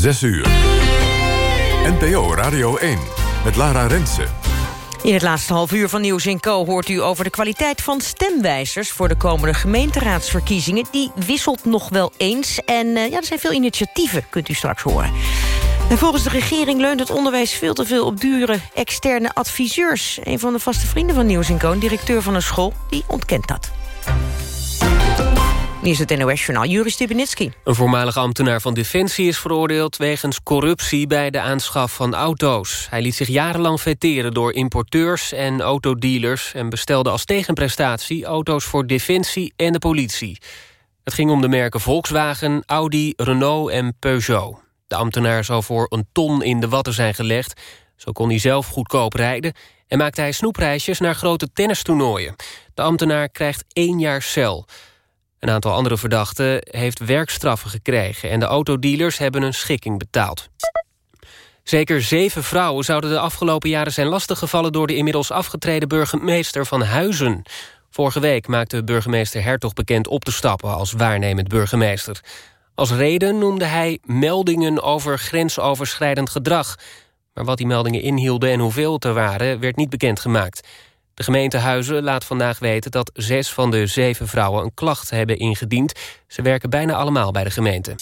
6 uur. NPO Radio 1 met Lara Rensen. In het laatste half uur van Nieuws Co hoort u over de kwaliteit van stemwijzers... voor de komende gemeenteraadsverkiezingen. Die wisselt nog wel eens. En uh, ja, er zijn veel initiatieven, kunt u straks horen. En volgens de regering leunt het onderwijs veel te veel op dure externe adviseurs. Een van de vaste vrienden van Nieuws Co, directeur van een school, die ontkent dat. Nu is het NOS-journaal Juri Stubenitski. Een voormalig ambtenaar van Defensie is veroordeeld... wegens corruptie bij de aanschaf van auto's. Hij liet zich jarenlang vetteren door importeurs en autodealers... en bestelde als tegenprestatie auto's voor Defensie en de politie. Het ging om de merken Volkswagen, Audi, Renault en Peugeot. De ambtenaar zou voor een ton in de watten zijn gelegd. Zo kon hij zelf goedkoop rijden... en maakte hij snoepreisjes naar grote tennistoernooien. De ambtenaar krijgt één jaar cel... Een aantal andere verdachten heeft werkstraffen gekregen... en de autodealers hebben een schikking betaald. Zeker zeven vrouwen zouden de afgelopen jaren zijn lastiggevallen... door de inmiddels afgetreden burgemeester van Huizen. Vorige week maakte burgemeester Hertog bekend op te stappen... als waarnemend burgemeester. Als reden noemde hij meldingen over grensoverschrijdend gedrag. Maar wat die meldingen inhielden en hoeveel het er waren... werd niet bekendgemaakt. De gemeente Huizen laat vandaag weten dat zes van de zeven vrouwen een klacht hebben ingediend. Ze werken bijna allemaal bij de gemeente.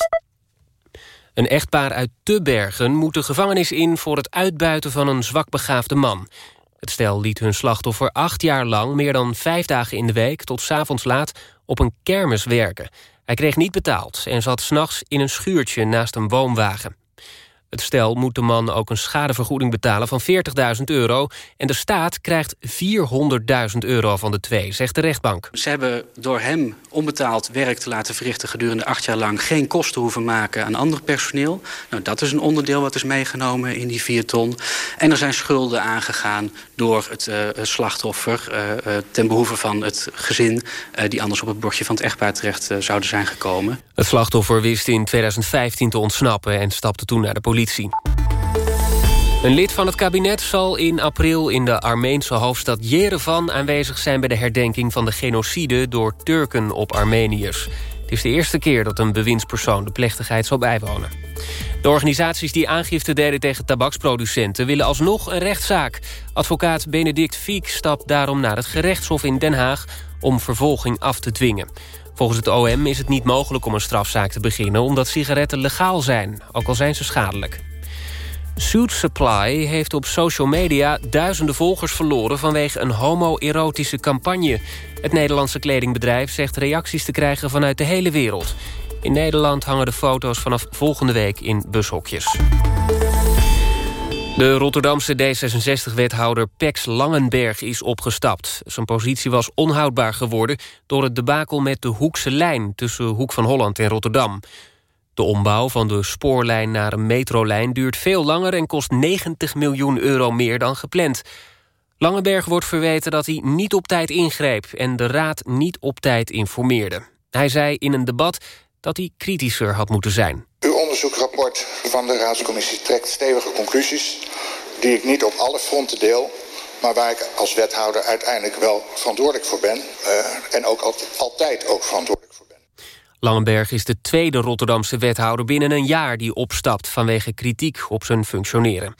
Een echtpaar uit Tubbergen moet de gevangenis in... voor het uitbuiten van een zwakbegaafde man. Het stel liet hun slachtoffer acht jaar lang... meer dan vijf dagen in de week tot s avonds laat op een kermis werken. Hij kreeg niet betaald en zat s'nachts in een schuurtje naast een woonwagen. Het stel moet de man ook een schadevergoeding betalen van 40.000 euro... en de staat krijgt 400.000 euro van de twee, zegt de rechtbank. Ze hebben door hem onbetaald werk te laten verrichten... gedurende acht jaar lang geen kosten hoeven maken aan ander personeel. Nou, dat is een onderdeel wat is meegenomen in die vier ton. En er zijn schulden aangegaan door het uh, slachtoffer... Uh, uh, ten behoeve van het gezin... die anders op het bordje van het echtpaar terecht zouden zijn gekomen. Het slachtoffer wist in 2015 te ontsnappen... en stapte toen naar de politie Een lid van het kabinet zal in april in de Armeense hoofdstad Jerevan aanwezig zijn bij de herdenking van de genocide door Turken op Armeniërs. Het is de eerste keer dat een bewindspersoon de plechtigheid zal bijwonen. De organisaties die aangifte deden tegen tabaksproducenten... willen alsnog een rechtszaak. Advocaat Benedict Fiek stapt daarom naar het gerechtshof in Den Haag... om vervolging af te dwingen. Volgens het OM is het niet mogelijk om een strafzaak te beginnen... omdat sigaretten legaal zijn, ook al zijn ze schadelijk. Suit Supply heeft op social media duizenden volgers verloren... vanwege een homo-erotische campagne. Het Nederlandse kledingbedrijf zegt reacties te krijgen vanuit de hele wereld. In Nederland hangen de foto's vanaf volgende week in bushokjes. De Rotterdamse D66-wethouder Pex Langenberg is opgestapt. Zijn positie was onhoudbaar geworden door het debakel met de Hoekse lijn... tussen Hoek van Holland en Rotterdam. De ombouw van de spoorlijn naar een metrolijn duurt veel langer... en kost 90 miljoen euro meer dan gepland. Langenberg wordt verweten dat hij niet op tijd ingreep... en de raad niet op tijd informeerde. Hij zei in een debat dat hij kritischer had moeten zijn. Uw onderzoeksrapport van de raadscommissie trekt stevige conclusies... die ik niet op alle fronten deel maar waar ik als wethouder uiteindelijk wel verantwoordelijk voor ben... Uh, en ook altijd ook verantwoordelijk voor ben. Langenberg is de tweede Rotterdamse wethouder binnen een jaar... die opstapt vanwege kritiek op zijn functioneren.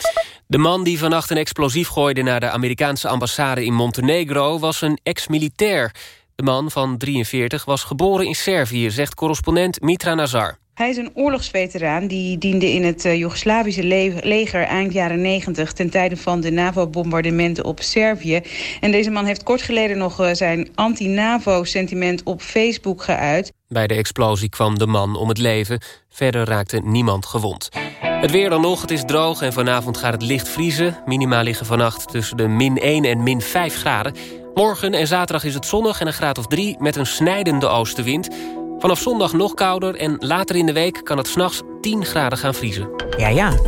De man die vannacht een explosief gooide naar de Amerikaanse ambassade in Montenegro... was een ex-militair. De man van 43 was geboren in Servië, zegt correspondent Mitra Nazar. Hij is een oorlogsveteraan die diende in het uh, Joegoslavische le leger eind jaren 90... ten tijde van de NAVO-bombardementen op Servië. En deze man heeft kort geleden nog uh, zijn anti-NAVO-sentiment op Facebook geuit. Bij de explosie kwam de man om het leven. Verder raakte niemand gewond. Het weer dan nog, het is droog en vanavond gaat het licht vriezen. Minima liggen vannacht tussen de min 1 en min 5 graden. Morgen en zaterdag is het zonnig en een graad of 3 met een snijdende oostenwind. Vanaf zondag nog kouder en later in de week kan het s'nachts 10 graden gaan vriezen. Ja, ja.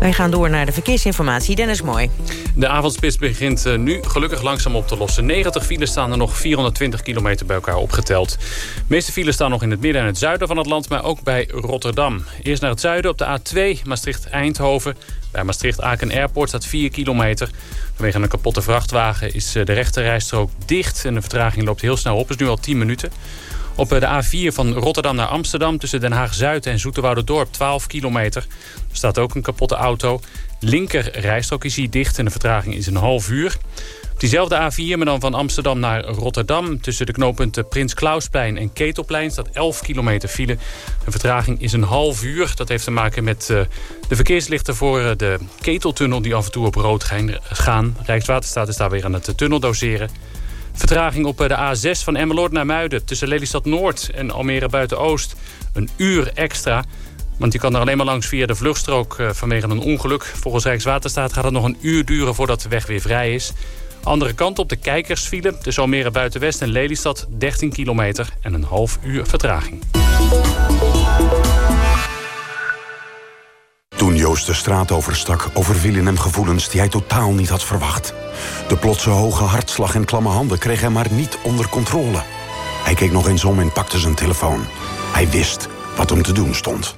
Wij gaan door naar de verkeersinformatie. Dennis Mooi. De avondspits begint eh, nu gelukkig langzaam op te lossen. 90 files staan er nog 420 kilometer bij elkaar opgeteld. De meeste files staan nog in het midden en het zuiden van het land... maar ook bij Rotterdam. Eerst naar het zuiden op de A2 Maastricht-Eindhoven. Bij Maastricht-Aken Airport staat 4 kilometer. Vanwege een kapotte vrachtwagen is eh, de rechterrijstrook dicht... en de vertraging loopt heel snel op, is nu al 10 minuten. Op de A4 van Rotterdam naar Amsterdam... tussen Den Haag-Zuid en Dorp 12 kilometer. Er staat ook een kapotte auto. Linker rijstrook is hier dicht en de vertraging is een half uur. Op diezelfde A4, maar dan van Amsterdam naar Rotterdam... tussen de knooppunten Prins Klausplein en Ketelplein... staat 11 kilometer file. De vertraging is een half uur. Dat heeft te maken met uh, de verkeerslichten voor uh, de Keteltunnel... die af en toe op rood gaan. Rijkswaterstaat is daar weer aan het tunnel doseren. Vertraging op de A6 van Emmeloord naar Muiden... tussen Lelystad Noord en Almere Buiten-Oost. Een uur extra... Want je kan er alleen maar langs via de vluchtstrook uh, vanwege een ongeluk. Volgens Rijkswaterstaat gaat het nog een uur duren voordat de weg weer vrij is. Andere kant op de kijkersfile. Tussen Almere Buitenwest en Lelystad 13 kilometer en een half uur vertraging. Toen Joost de straat overstak, overvielen hem gevoelens die hij totaal niet had verwacht. De plotse hoge hartslag en klamme handen kreeg hij maar niet onder controle. Hij keek nog eens om en pakte zijn telefoon. Hij wist wat hem te doen stond.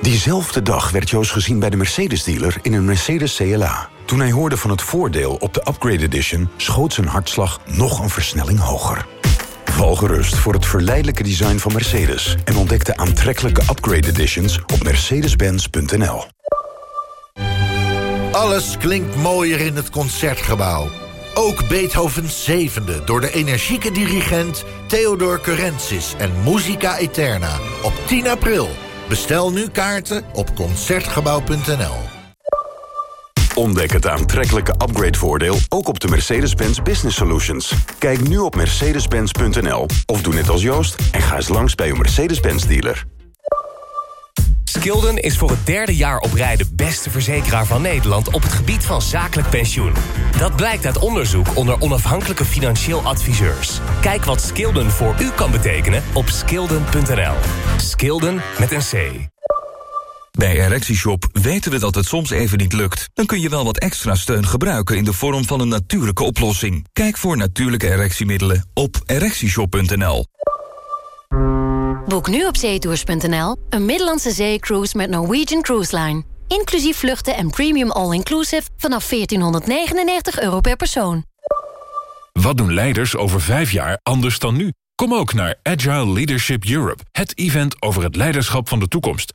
Diezelfde dag werd Joost gezien bij de Mercedes-dealer in een Mercedes CLA. Toen hij hoorde van het voordeel op de Upgrade Edition... schoot zijn hartslag nog een versnelling hoger. Val gerust voor het verleidelijke design van Mercedes... en ontdek de aantrekkelijke Upgrade Editions op mercedes-benz.nl. Alles klinkt mooier in het Concertgebouw. Ook Beethovens zevende door de energieke dirigent Theodor Curensis en Musica Eterna op 10 april. Bestel nu kaarten op Concertgebouw.nl. Ontdek het aantrekkelijke upgrade-voordeel ook op de Mercedes-Benz Business Solutions. Kijk nu op mercedes-benz.nl of doe net als Joost en ga eens langs bij uw Mercedes-Benz dealer. Skilden is voor het derde jaar op rij de beste verzekeraar van Nederland op het gebied van zakelijk pensioen. Dat blijkt uit onderzoek onder onafhankelijke financieel adviseurs. Kijk wat Skilden voor u kan betekenen op skilden.nl. Skilden met een C. Bij ErectieShop weten we dat het soms even niet lukt. Dan kun je wel wat extra steun gebruiken in de vorm van een natuurlijke oplossing. Kijk voor natuurlijke erectiemiddelen op ErectieShop.nl. Boek nu op zeetours.nl een Middellandse zeecruise met Norwegian Cruise Line. Inclusief vluchten en premium all-inclusive vanaf 1499 euro per persoon. Wat doen leiders over vijf jaar anders dan nu? Kom ook naar Agile Leadership Europe, het event over het leiderschap van de toekomst.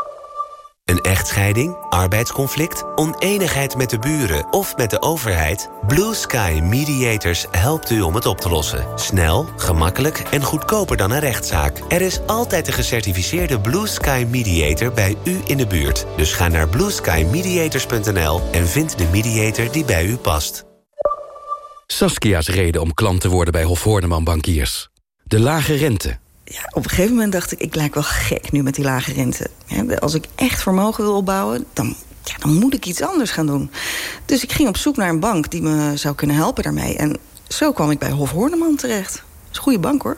Een echtscheiding, arbeidsconflict, oneenigheid met de buren of met de overheid? Blue Sky Mediators helpt u om het op te lossen. Snel, gemakkelijk en goedkoper dan een rechtszaak. Er is altijd een gecertificeerde Blue Sky Mediator bij u in de buurt. Dus ga naar blueskymediators.nl en vind de mediator die bij u past. Saskia's reden om klant te worden bij Hof Horneman Bankiers. De lage rente ja, op een gegeven moment dacht ik, ik lijk wel gek nu met die lage rente. Als ik echt vermogen wil opbouwen, dan, ja, dan moet ik iets anders gaan doen. Dus ik ging op zoek naar een bank die me zou kunnen helpen daarmee. En zo kwam ik bij Hof Horneman terecht. Dat is een goede bank, hoor.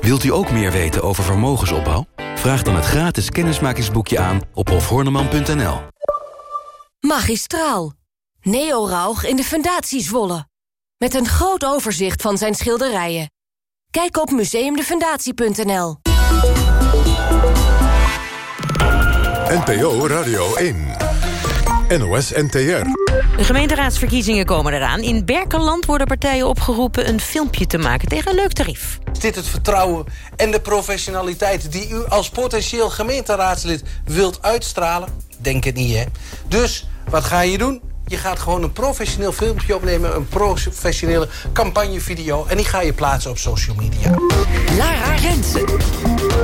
Wilt u ook meer weten over vermogensopbouw? Vraag dan het gratis kennismakingsboekje aan op hofhorneman.nl. Magistraal. Neo Rauch in de Fundatie Zwolle. Met een groot overzicht van zijn schilderijen. Kijk op museumdefundatie.nl. NPO Radio 1. NOS NTR. De gemeenteraadsverkiezingen komen eraan. In Berkenland worden partijen opgeroepen een filmpje te maken tegen een leuk tarief. Is dit het vertrouwen en de professionaliteit die u als potentieel gemeenteraadslid wilt uitstralen? Denk het niet, hè? Dus, wat ga je doen? Je gaat gewoon een professioneel filmpje opnemen... een professionele campagnevideo... en die ga je plaatsen op social media. Lara Rensen.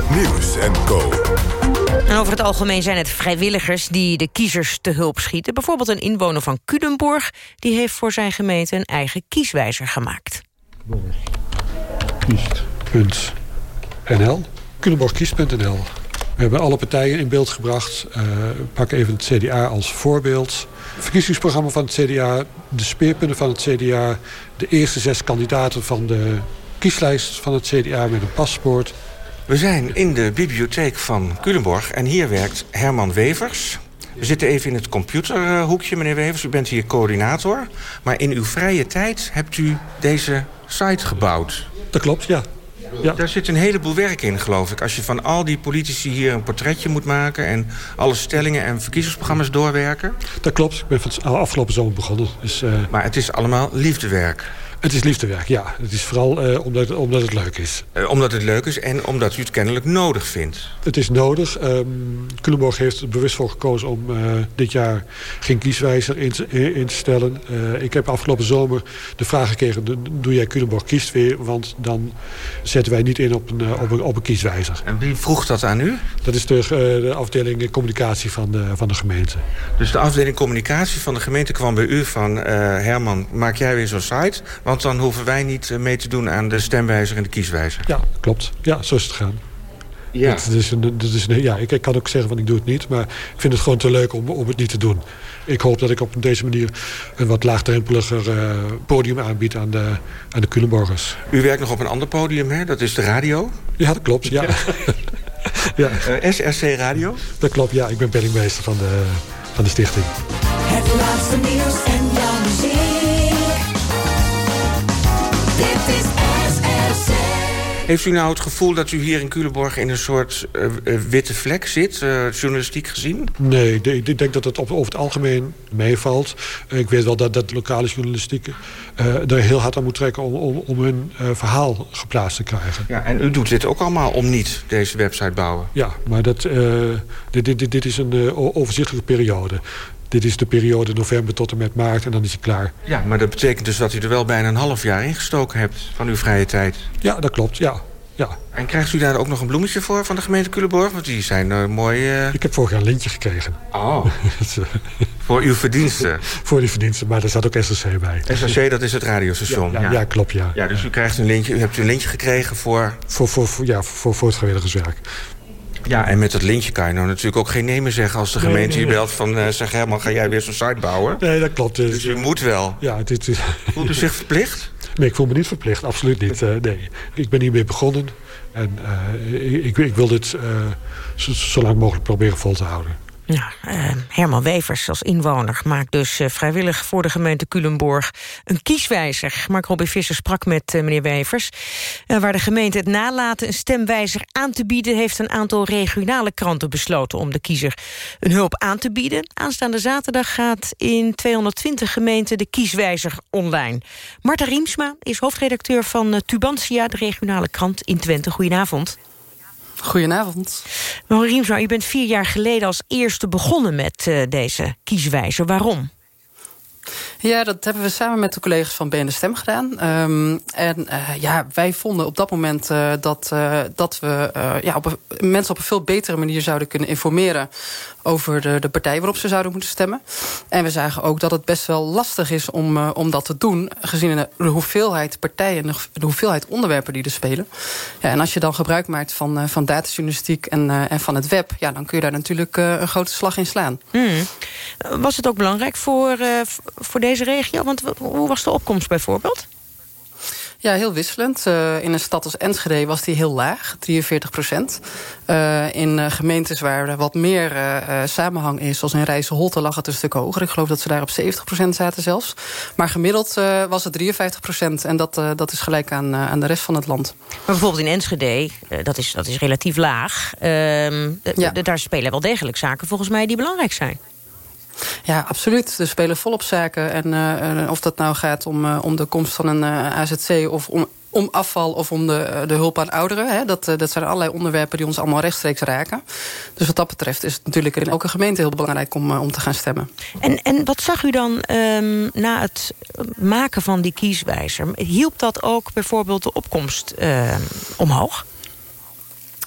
Nieuws en Co. En over het algemeen zijn het vrijwilligers die de kiezers te hulp schieten. Bijvoorbeeld een inwoner van Culemborg... die heeft voor zijn gemeente een eigen kieswijzer gemaakt. Kiest.nl Culemborgkiest.nl we hebben alle partijen in beeld gebracht. Uh, pak even het CDA als voorbeeld. Verkiezingsprogramma van het CDA, de speerpunten van het CDA... de eerste zes kandidaten van de kieslijst van het CDA met een paspoort. We zijn in de bibliotheek van Culemborg en hier werkt Herman Wevers. We zitten even in het computerhoekje, meneer Wevers. U bent hier coördinator. Maar in uw vrije tijd hebt u deze site gebouwd. Dat klopt, ja. Ja. Daar zit een heleboel werk in, geloof ik. Als je van al die politici hier een portretje moet maken... en alle stellingen en verkiezingsprogramma's doorwerken. Dat klopt. Ik ben van afgelopen zomer begonnen. Dus, uh... Maar het is allemaal liefdewerk. Het is liefdewerk, ja. Het is vooral uh, omdat, omdat het leuk is. Uh, omdat het leuk is en omdat u het kennelijk nodig vindt. Het is nodig. Um, Culemborg heeft er bewust voor gekozen om uh, dit jaar geen kieswijzer in, in te stellen. ik heb afgelopen zomer de vraag gekregen, doe jij Culemborg kiest weer? Want dan zetten wij niet in op een, op een, op een kieswijzer. En wie vroeg dat aan u? Dat is de, de afdeling communicatie van de, van de gemeente. Dus de afdeling communicatie van de gemeente kwam bij u van... Herman, maak jij weer zo'n site... Want dan hoeven wij niet eh, mee te doen aan de stemwijzer en de kieswijzer. Ja, klopt. Ja, zo is het gaan. Ja. Dat, is een, dat is een, ja, ik, ik, kan ook zeggen van ik doe het niet. Maar ik vind het gewoon te leuk om, om het niet te doen. Ik hoop dat ik op deze manier een wat laagdrempeliger uh, podium aanbied aan de, aan de Culemborgers. U werkt nog op een ander podium, hè? Dat is de radio? Ja, dat klopt. Ja. ja. Uh, SRC Radio? Dat klopt, ja. Ik ben penningmeester van de, van de stichting. Het laatste nieuws en Heeft u nou het gevoel dat u hier in Culemborg in een soort uh, witte vlek zit, uh, journalistiek gezien? Nee, de, ik denk dat het op, over het algemeen meevalt. ik weet wel dat, dat lokale journalistiek er heel hard aan moet trekken om, om, om hun verhaal geplaatst te krijgen. Ja, en u doet dit ook allemaal om niet deze website bouwen? Ja, maar dat, dit, dit, dit is een overzichtelijke periode. Dit is de periode november tot en met maart en dan is hij klaar. Ja, maar dat betekent dus dat u er wel bijna een half jaar ingestoken hebt van uw vrije tijd. Ja, dat klopt, ja. ja. En krijgt u daar ook nog een bloemetje voor van de gemeente Culemborg? Want die zijn uh, mooi... Uh... Ik heb vorig jaar een lintje gekregen. Oh. voor uw verdiensten? voor die verdiensten, maar daar zat ook SRC bij. SRC, dat is het radiostation? Ja, ja, ja. klopt, ja. Ja, dus u krijgt een lintje, u hebt een lintje gekregen voor... Voor, voor, voor ja, voor, voor het vrijwilligerswerk. Ja, en met dat lintje kan je nou natuurlijk ook geen nemen zeggen... als de gemeente je belt van, uh, zeg helemaal, ga jij weer zo'n site bouwen? Nee, dat klopt. Dus, dus u moet wel. Ja, dit is... Voelt u zich verplicht? Nee, ik voel me niet verplicht, absoluut niet. Uh, nee, ik ben hiermee begonnen en uh, ik, ik, wil dit zo, zo lang mogelijk proberen vol te houden. Ja, uh, Herman Wevers als inwoner maakt dus uh, vrijwillig voor de gemeente Culemborg een kieswijzer. Mark Robin Visser sprak met uh, meneer Wevers. waar de gemeente het nalaten een stemwijzer aan te bieden... heeft een aantal regionale kranten besloten om de kiezer een hulp aan te bieden. Aanstaande zaterdag gaat in 220 gemeenten de kieswijzer online. Marta Riemsma is hoofdredacteur van Tubantia, de regionale krant in Twente. Goedenavond. Goedenavond. Riemsma, u bent vier jaar geleden als eerste begonnen met uh, deze kieswijzer. Waarom? Ja, dat hebben we samen met de collega's van BN de Stem gedaan. Um, en uh, ja, wij vonden op dat moment uh, dat, uh, dat we ja, mensen op een veel betere manier zouden kunnen informeren over de, de partij waarop ze zouden moeten stemmen. En we zagen ook dat het best wel lastig is om, om dat te doen... gezien de, hoeveelheid partijen en de hoeveelheid onderwerpen die er spelen. Ja, en als je dan gebruik maakt van, van datajournalistiek en, en van het web... Ja, dan kun je daar natuurlijk een grote slag in slaan. Hmm. Was het ook belangrijk voor, voor deze regio? Want hoe was de opkomst bijvoorbeeld? Ja, heel wisselend. Uh, in een stad als Enschede was die heel laag, 43 procent. Uh, in uh, gemeentes waar er wat meer samenhang is, zoals in Rijsselholte, lag het een stuk hoger. Ik geloof dat ze daar op 70 procent zaten zelfs. Maar gemiddeld was het 53 procent. En dat, dat is gelijk aan, aan de rest van het land. Maar bijvoorbeeld in Enschede, dat, is, dat is relatief laag. Ehm, ja. Daar spelen wel degelijk zaken volgens mij die belangrijk zijn. Ja, absoluut. Er spelen volop zaken. En uh, of dat nou gaat om, uh, om de komst van een uh, AZC of om, om afval of om de, de hulp aan ouderen. Hè. Dat, dat zijn allerlei onderwerpen die ons allemaal rechtstreeks raken. Dus wat dat betreft is het natuurlijk in elke gemeente heel belangrijk om, om te gaan stemmen. En, en wat zag u dan um, na het maken van die kieswijzer? Hielp dat ook bijvoorbeeld de opkomst omhoog?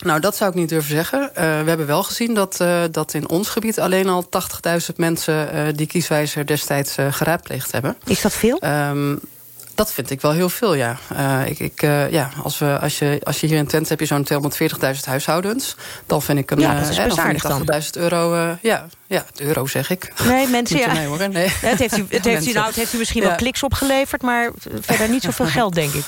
Nou, dat zou ik niet durven zeggen. Uh, we hebben wel gezien dat, uh, dat in ons gebied alleen al 80.000 mensen uh, die kieswijzer destijds geraadpleegd hebben. Is dat veel? Um, dat vind ik wel heel veel, ja. ik, ik, ja als, we, als, je, als je hier in Twente heb je zo'n 240.000 huishoudens. Dan vind ik een ja, dat is uh, 80.000 euro. ja, ja, euro zeg ik. Nee, mensen, ja. Nee, hoor. Nee. Het heeft u, het heeft u, nou, het heeft u misschien wel kliks opgeleverd, maar verder niet zoveel geld, denk ik.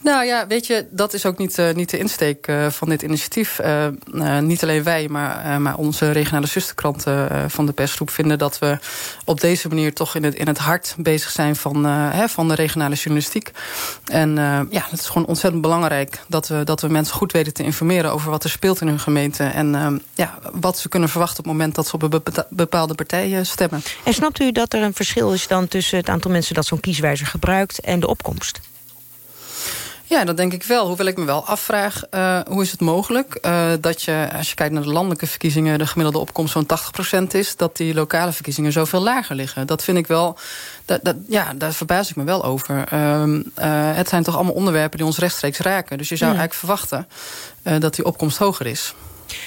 Nou ja, weet je, dat is ook niet, uh, niet de insteek uh, van dit initiatief. Uh, niet alleen wij, maar, maar onze regionale zusterkranten van de persgroep vinden dat we op deze manier toch in het, in het hart bezig zijn van, hè, van de regionale journalistiek. En ja, het is gewoon ontzettend belangrijk dat we, dat we mensen goed weten te informeren over wat er speelt in hun gemeente. En ja, wat ze kunnen verwachten op het moment dat ze op een bepaalde partij stemmen. En snapt u dat er een verschil is dan tussen het aantal mensen dat zo'n kieswijzer gebruikt en de opkomst? Ja, dat denk ik wel. Hoewel ik me wel afvraag, uh, hoe is het mogelijk... Uh, dat je, als je kijkt naar de landelijke verkiezingen... de gemiddelde opkomst zo'n 80% is... dat die lokale verkiezingen zoveel lager liggen. Dat vind ik wel... Dat, dat, ja, daar verbaas ik me wel over. Uh, het zijn toch allemaal onderwerpen die ons rechtstreeks raken. Dus je zou ja. eigenlijk verwachten dat die opkomst hoger is.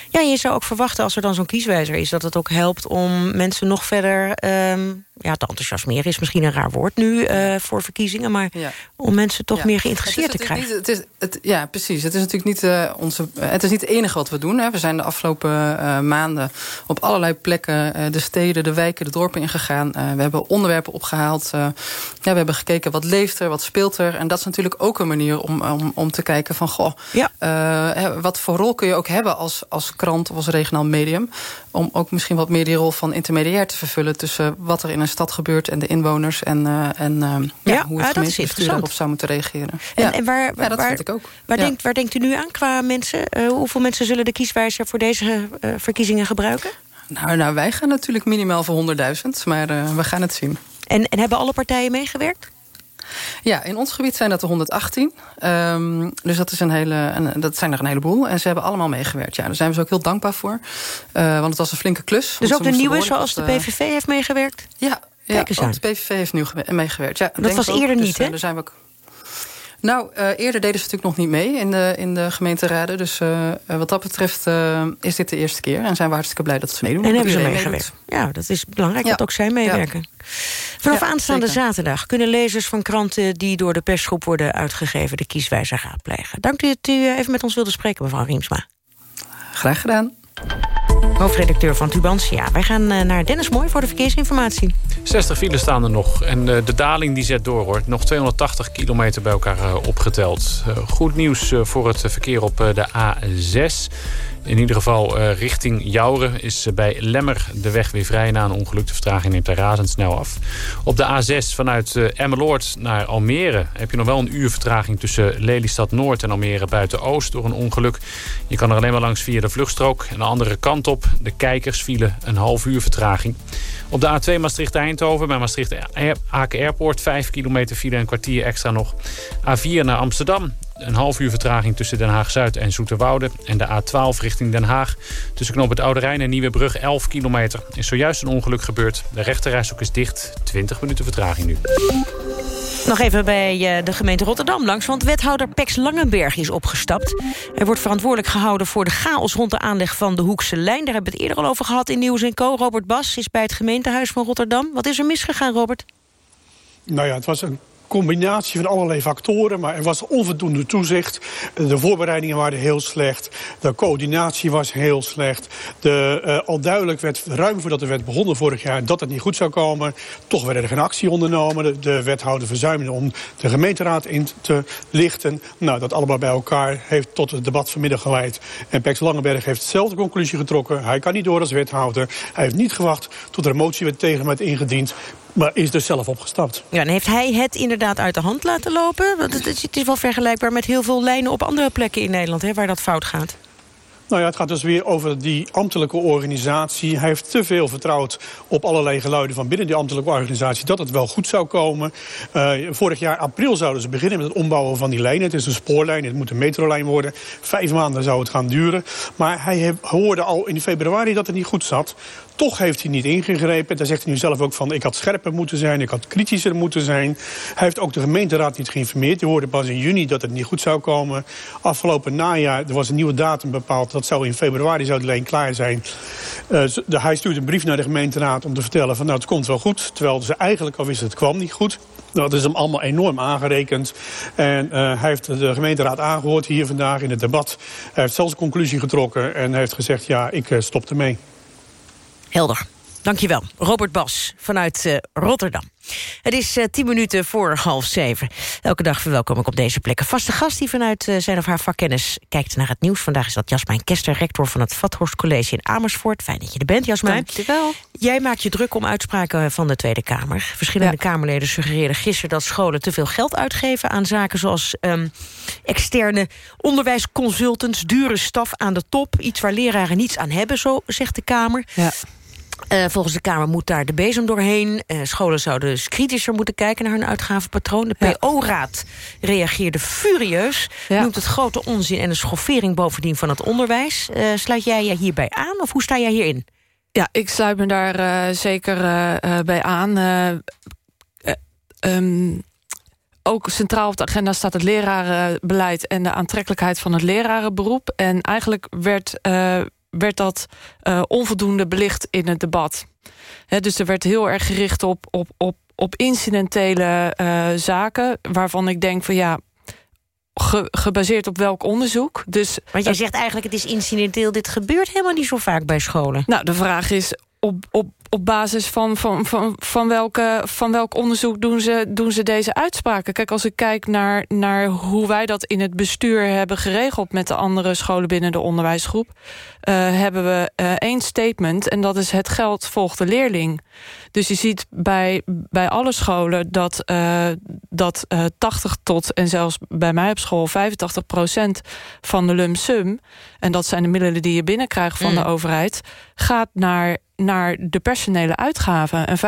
Ja, je zou ook verwachten als er dan zo'n kieswijzer is... dat het ook helpt om mensen nog verder um, ja, te enthousiasmeren... is misschien een raar woord nu uh, voor verkiezingen... maar ja. om mensen toch ja. meer geïnteresseerd te krijgen. Niet, het is, het, ja, precies. Het is natuurlijk niet, uh, onze, het is niet het enige wat we doen. Hè. We zijn de afgelopen uh, maanden op allerlei plekken... de steden, de wijken, de dorpen ingegaan. we hebben onderwerpen opgehaald. ja, we hebben gekeken wat leeft er, wat speelt er. En dat is natuurlijk ook een manier om, om, om te kijken van... goh, ja. wat voor rol kun je ook hebben als, als krant of als regionaal medium... om ook misschien wat meer die rol van intermediair te vervullen... tussen wat er in een stad gebeurt en de inwoners... en, uh, en uh, ja, ja, hoe het uh, gemeentebestuur daarop zou moeten reageren. En, ja. en waar, waar, dat waar, vind ik ook. Waar, denkt, waar denkt u nu aan qua mensen? hoeveel mensen zullen de kieswijzer voor deze verkiezingen gebruiken? Nou, nou, wij gaan natuurlijk minimaal voor 100.000, maar we gaan het zien. En, en hebben alle partijen meegewerkt? Ja, in ons gebied zijn dat er 118. Um, dus dat, is een hele, een, dat zijn er een heleboel. En ze hebben allemaal meegewerkt. Ja, daar zijn we ze ook heel dankbaar voor. Uh, want het was een flinke klus. Dus ook de nieuwe, zoals de PVV heeft meegewerkt? Ja, ja ook de PVV heeft nu meegewerkt. Ja, dat was eerder ook, niet, dus, hè? Daar zijn we ook nou, uh, eerder deden ze natuurlijk nog niet mee in de, in de gemeenteraden. Dus uh, wat dat betreft uh, is dit de eerste keer. En zijn we hartstikke blij dat ze meedoen. En hebben ze meegewerkt. Ja, dat is belangrijk ja. dat ook zij meewerken. Ja. Vanaf ja, aanstaande zeker. zaterdag kunnen lezers van kranten... die door de persgroep worden uitgegeven de kieswijzer raadplegen. Dank u dat u even met ons wilde spreken, mevrouw Riemsma. Graag gedaan. Hoofdredacteur van Tubantia. Wij gaan naar Dennis Mooi voor de verkeersinformatie. 60 files staan er nog. En uh, de daling die zet door, hoor. Nog 280 kilometer bij elkaar uh, opgeteld. Goed nieuws voor het verkeer op de A6. In ieder geval richting Jouren is bij Lemmer de weg weer vrij... na een ongeluk. De vertraging neemt er razendsnel af. Op de A6 vanuit Emmeloord naar Almere... heb je nog wel een uur vertraging tussen Lelystad Noord en Almere buiten Oost... door een ongeluk. Je kan er alleen maar langs via de vluchtstrook. En de andere kant op, de kijkers vielen een half uur vertraging. Op de A2 Maastricht-Eindhoven bij Maastricht-Aken Airport... 5 kilometer file en een kwartier extra nog. A4 naar Amsterdam een half uur vertraging tussen Den Haag-Zuid en Zoeterwoude. En de A12 richting Den Haag. Tussen knoop het Oude Rijn en Nieuwebrug 11 kilometer. Is zojuist een ongeluk gebeurd. De rechterreis is dicht. 20 minuten vertraging nu. Nog even bij de gemeente Rotterdam langs, want wethouder Pex Langenberg is opgestapt. Hij wordt verantwoordelijk gehouden voor de chaos rond de aanleg van de Hoekse Lijn. Daar hebben we het eerder al over gehad in Nieuws Co. Robert Bas is bij het gemeentehuis van Rotterdam. Wat is er misgegaan, Robert? Nou ja, het was een combinatie van allerlei factoren, maar er was onvoldoende toezicht. De voorbereidingen waren heel slecht. De coördinatie was heel slecht. De, uh, al duidelijk werd, ruim voordat er werd begonnen vorig jaar, dat het niet goed zou komen. Toch werd er geen actie ondernomen. De, de wethouder verzuimde om de gemeenteraad in te lichten. Nou, dat allemaal bij elkaar heeft tot het debat vanmiddag geleid. En Pex Langenberg heeft dezelfde conclusie getrokken. Hij kan niet door als wethouder. Hij heeft niet gewacht tot er een motie werd tegen werd ingediend. Maar is dus zelf opgestapt. Ja, en heeft hij het inderdaad uit de hand laten lopen? Want het is wel vergelijkbaar met heel veel lijnen op andere plekken in Nederland... Hè, waar dat fout gaat. Nou ja, het gaat dus weer over die ambtelijke organisatie. Hij heeft te veel vertrouwd op allerlei geluiden van binnen die ambtelijke organisatie... dat het wel goed zou komen. Uh, vorig jaar april zouden ze beginnen met het ombouwen van die lijnen. Het is een spoorlijn, het moet een metrolijn worden. Vijf maanden zou het gaan duren. Maar hij hoorde al in februari dat het niet goed zat. Toch heeft hij niet ingegrepen. Daar zegt hij nu zelf ook van... ik had scherper moeten zijn, ik had kritischer moeten zijn. Hij heeft ook de gemeenteraad niet geïnformeerd. Die hoorde pas in juni dat het niet goed zou komen. Afgelopen najaar, er was een nieuwe datum bepaald. Dat zou in februari zou lijn klaar zijn. De, hij stuurt een brief naar de gemeenteraad om te vertellen... van nou, het komt wel goed. Terwijl ze eigenlijk al wisten, het kwam niet goed. Dat is hem allemaal enorm aangerekend. En uh, hij heeft de gemeenteraad aangehoord hier vandaag in het debat. Hij heeft zelfs een conclusie getrokken en heeft gezegd... ja, ik uh, stop ermee. Helder. Dankjewel. Robert Bas vanuit uh, Rotterdam. Het is uh, tien minuten voor half zeven. Elke dag verwelkom ik op deze plek een vaste gast... die vanuit uh, zijn of haar vakkennis kijkt naar het nieuws. Vandaag is dat Jasmijn Kester, rector van het Vathorst College in Amersfoort. Fijn dat je er bent, Jasmijn. Dankjewel. Jij maakt je druk om uitspraken van de Tweede Kamer. Verschillende ja. Kamerleden suggereerden gisteren dat scholen te veel geld uitgeven... aan zaken zoals um, externe onderwijsconsultants, dure staf aan de top. Iets waar leraren niets aan hebben, zo zegt de Kamer. Ja. Uh, volgens de Kamer moet daar de bezem doorheen. Uh, scholen zouden dus kritischer moeten kijken naar hun uitgavenpatroon. De ja. PO-raad reageerde furieus. Ja. Noemt het grote onzin en een schoffering bovendien van het onderwijs. Uh, sluit jij je hierbij aan of hoe sta jij hierin? Ja, ik sluit me daar zeker bij aan. Um, ook centraal op de agenda staat het lerarenbeleid... en de aantrekkelijkheid van het lerarenberoep. En eigenlijk werd werd dat uh, onvoldoende belicht in het debat. He, dus er werd heel erg gericht op, op, op, op incidentele uh, zaken... waarvan ik denk van ja, ge, gebaseerd op welk onderzoek. Dus, Want jij zegt eigenlijk het is incidenteel... dit gebeurt helemaal niet zo vaak bij scholen. Nou, de vraag is op, op, op basis van, van, van, van, welke, van welk onderzoek doen ze, doen ze deze uitspraken? Kijk, als ik kijk naar, naar hoe wij dat in het bestuur hebben geregeld... met de andere scholen binnen de onderwijsgroep... Uh, hebben we uh, één statement en dat is het geld volgt de leerling. Dus je ziet bij, bij alle scholen dat, uh, dat 80 tot... en zelfs bij mij op school 85 procent van de lump sum... en dat zijn de middelen die je binnenkrijgt van mm. de overheid... gaat naar naar de personele uitgaven. En 15%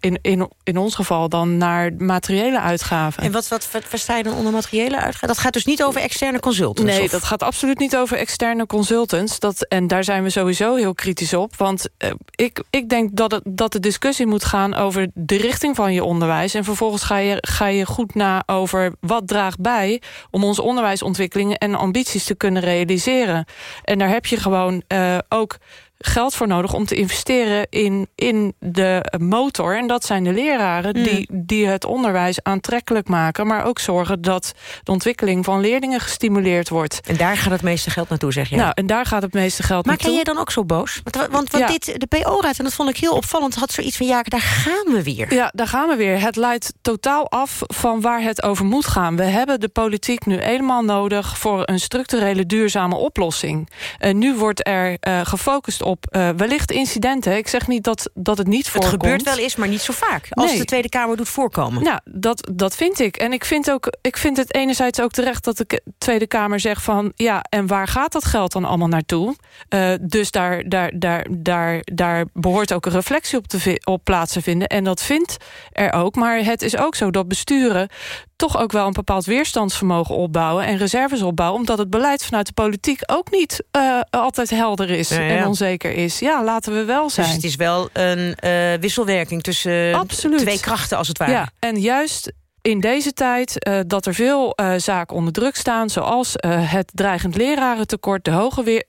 in, in, in ons geval dan naar materiële uitgaven. En wat, wat, wat versta je dan onder materiële uitgaven? Dat gaat dus niet over externe consultants? Nee, of? dat gaat absoluut niet over externe consultants. Dat, en daar zijn we sowieso heel kritisch op. Want uh, ik, ik denk dat, het, dat de discussie moet gaan over de richting van je onderwijs. En vervolgens ga je, ga je goed na over wat draagt bij... om onze onderwijsontwikkelingen en ambities te kunnen realiseren. En daar heb je gewoon uh, ook geld voor nodig om te investeren in, in de motor. En dat zijn de leraren mm. die, die het onderwijs aantrekkelijk maken... maar ook zorgen dat de ontwikkeling van leerlingen gestimuleerd wordt. En daar gaat het meeste geld naartoe, zeg je? Nou, en daar gaat het meeste geld maar naartoe. Maar ken jij dan ook zo boos? Want, want, want ja. dit, de PO-raad, en dat vond ik heel opvallend... had zoiets van, ja, daar gaan we weer. Ja, daar gaan we weer. Het leidt totaal af van waar het over moet gaan. We hebben de politiek nu eenmaal nodig... voor een structurele duurzame oplossing. En nu wordt er uh, gefocust op uh, wellicht incidenten. Ik zeg niet dat, dat het niet voorkomt. Het gebeurt wel eens, maar niet zo vaak. Als nee. de Tweede Kamer doet voorkomen. Nou, dat, dat vind ik. En ik vind, ook, ik vind het enerzijds ook terecht dat de Tweede Kamer zegt van... ja, en waar gaat dat geld dan allemaal naartoe? Uh, dus daar, daar, daar, daar, daar behoort ook een reflectie op, te op plaats te vinden. En dat vindt er ook. Maar het is ook zo dat besturen toch ook wel een bepaald weerstandsvermogen opbouwen... en reserves opbouwen, omdat het beleid vanuit de politiek... ook niet uh, altijd helder is ja, ja. en onzeker is. Ja, laten we wel zijn. Dus het is wel een uh, wisselwerking tussen Absoluut. twee krachten, als het ware. Ja, en juist in deze tijd uh, dat er veel uh, zaken onder druk staan... zoals uh, het dreigend lerarentekort, de hoge weer,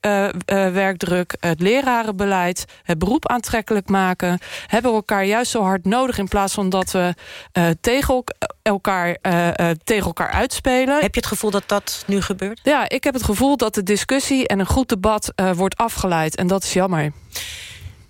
werkdruk... het lerarenbeleid, het beroep aantrekkelijk maken... hebben we elkaar juist zo hard nodig... in plaats van dat we tegen, elkaar, tegen elkaar uitspelen. Heb je het gevoel dat dat nu gebeurt? Ja, ik heb het gevoel dat de discussie en een goed debat wordt afgeleid. En dat is jammer.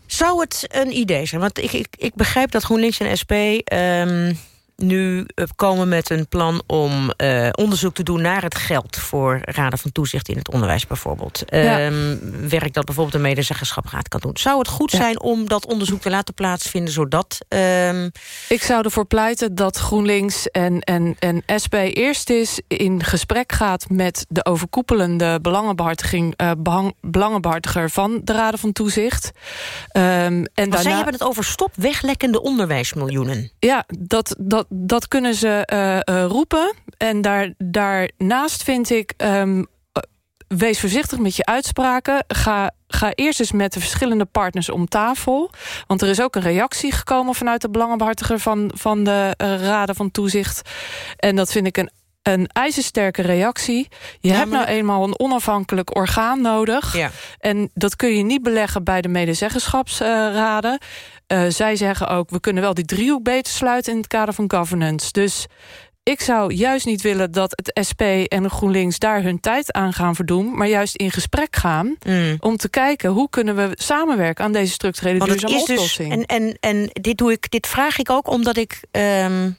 Zou het een idee zijn? Want ik, ik, ik begrijp dat GroenLinks en SP... Um nu komen met een plan om uh, onderzoek te doen naar het geld... voor raden van toezicht in het onderwijs bijvoorbeeld. Ja. Um, werk dat bijvoorbeeld de medezeggenschapsraad kan doen. Zou het goed ja. zijn om dat onderzoek te laten plaatsvinden... zodat... Um... Ik zou ervoor pleiten dat GroenLinks en, en, en SP eerst eens in gesprek gaat... met de overkoepelende belangenbehartiging, uh, behang, belangenbehartiger van de raden van toezicht. Um, en daarna... zij hebben het over stop weglekkende onderwijsmiljoenen. Ja, dat... dat dat kunnen ze uh, uh, roepen. En daar, daarnaast vind ik... Um, wees voorzichtig met je uitspraken. Ga, ga eerst eens met de verschillende partners om tafel. Want er is ook een reactie gekomen vanuit de belangenbehartiger... van, van de uh, raden van toezicht. En dat vind ik een een ijzersterke reactie. Je ja, hebt nou eenmaal een onafhankelijk orgaan nodig. Ja. En dat kun je niet beleggen bij de medezeggenschapsraden. Uh, zij zeggen ook, we kunnen wel die driehoek beter sluiten... in het kader van governance. Dus ik zou juist niet willen dat het SP en GroenLinks... daar hun tijd aan gaan verdoen, maar juist in gesprek gaan... Mm. om te kijken hoe kunnen we samenwerken aan deze structurele duurzame is dus, oplossing. en en, en dit, doe ik, dit vraag ik ook omdat ik ehm,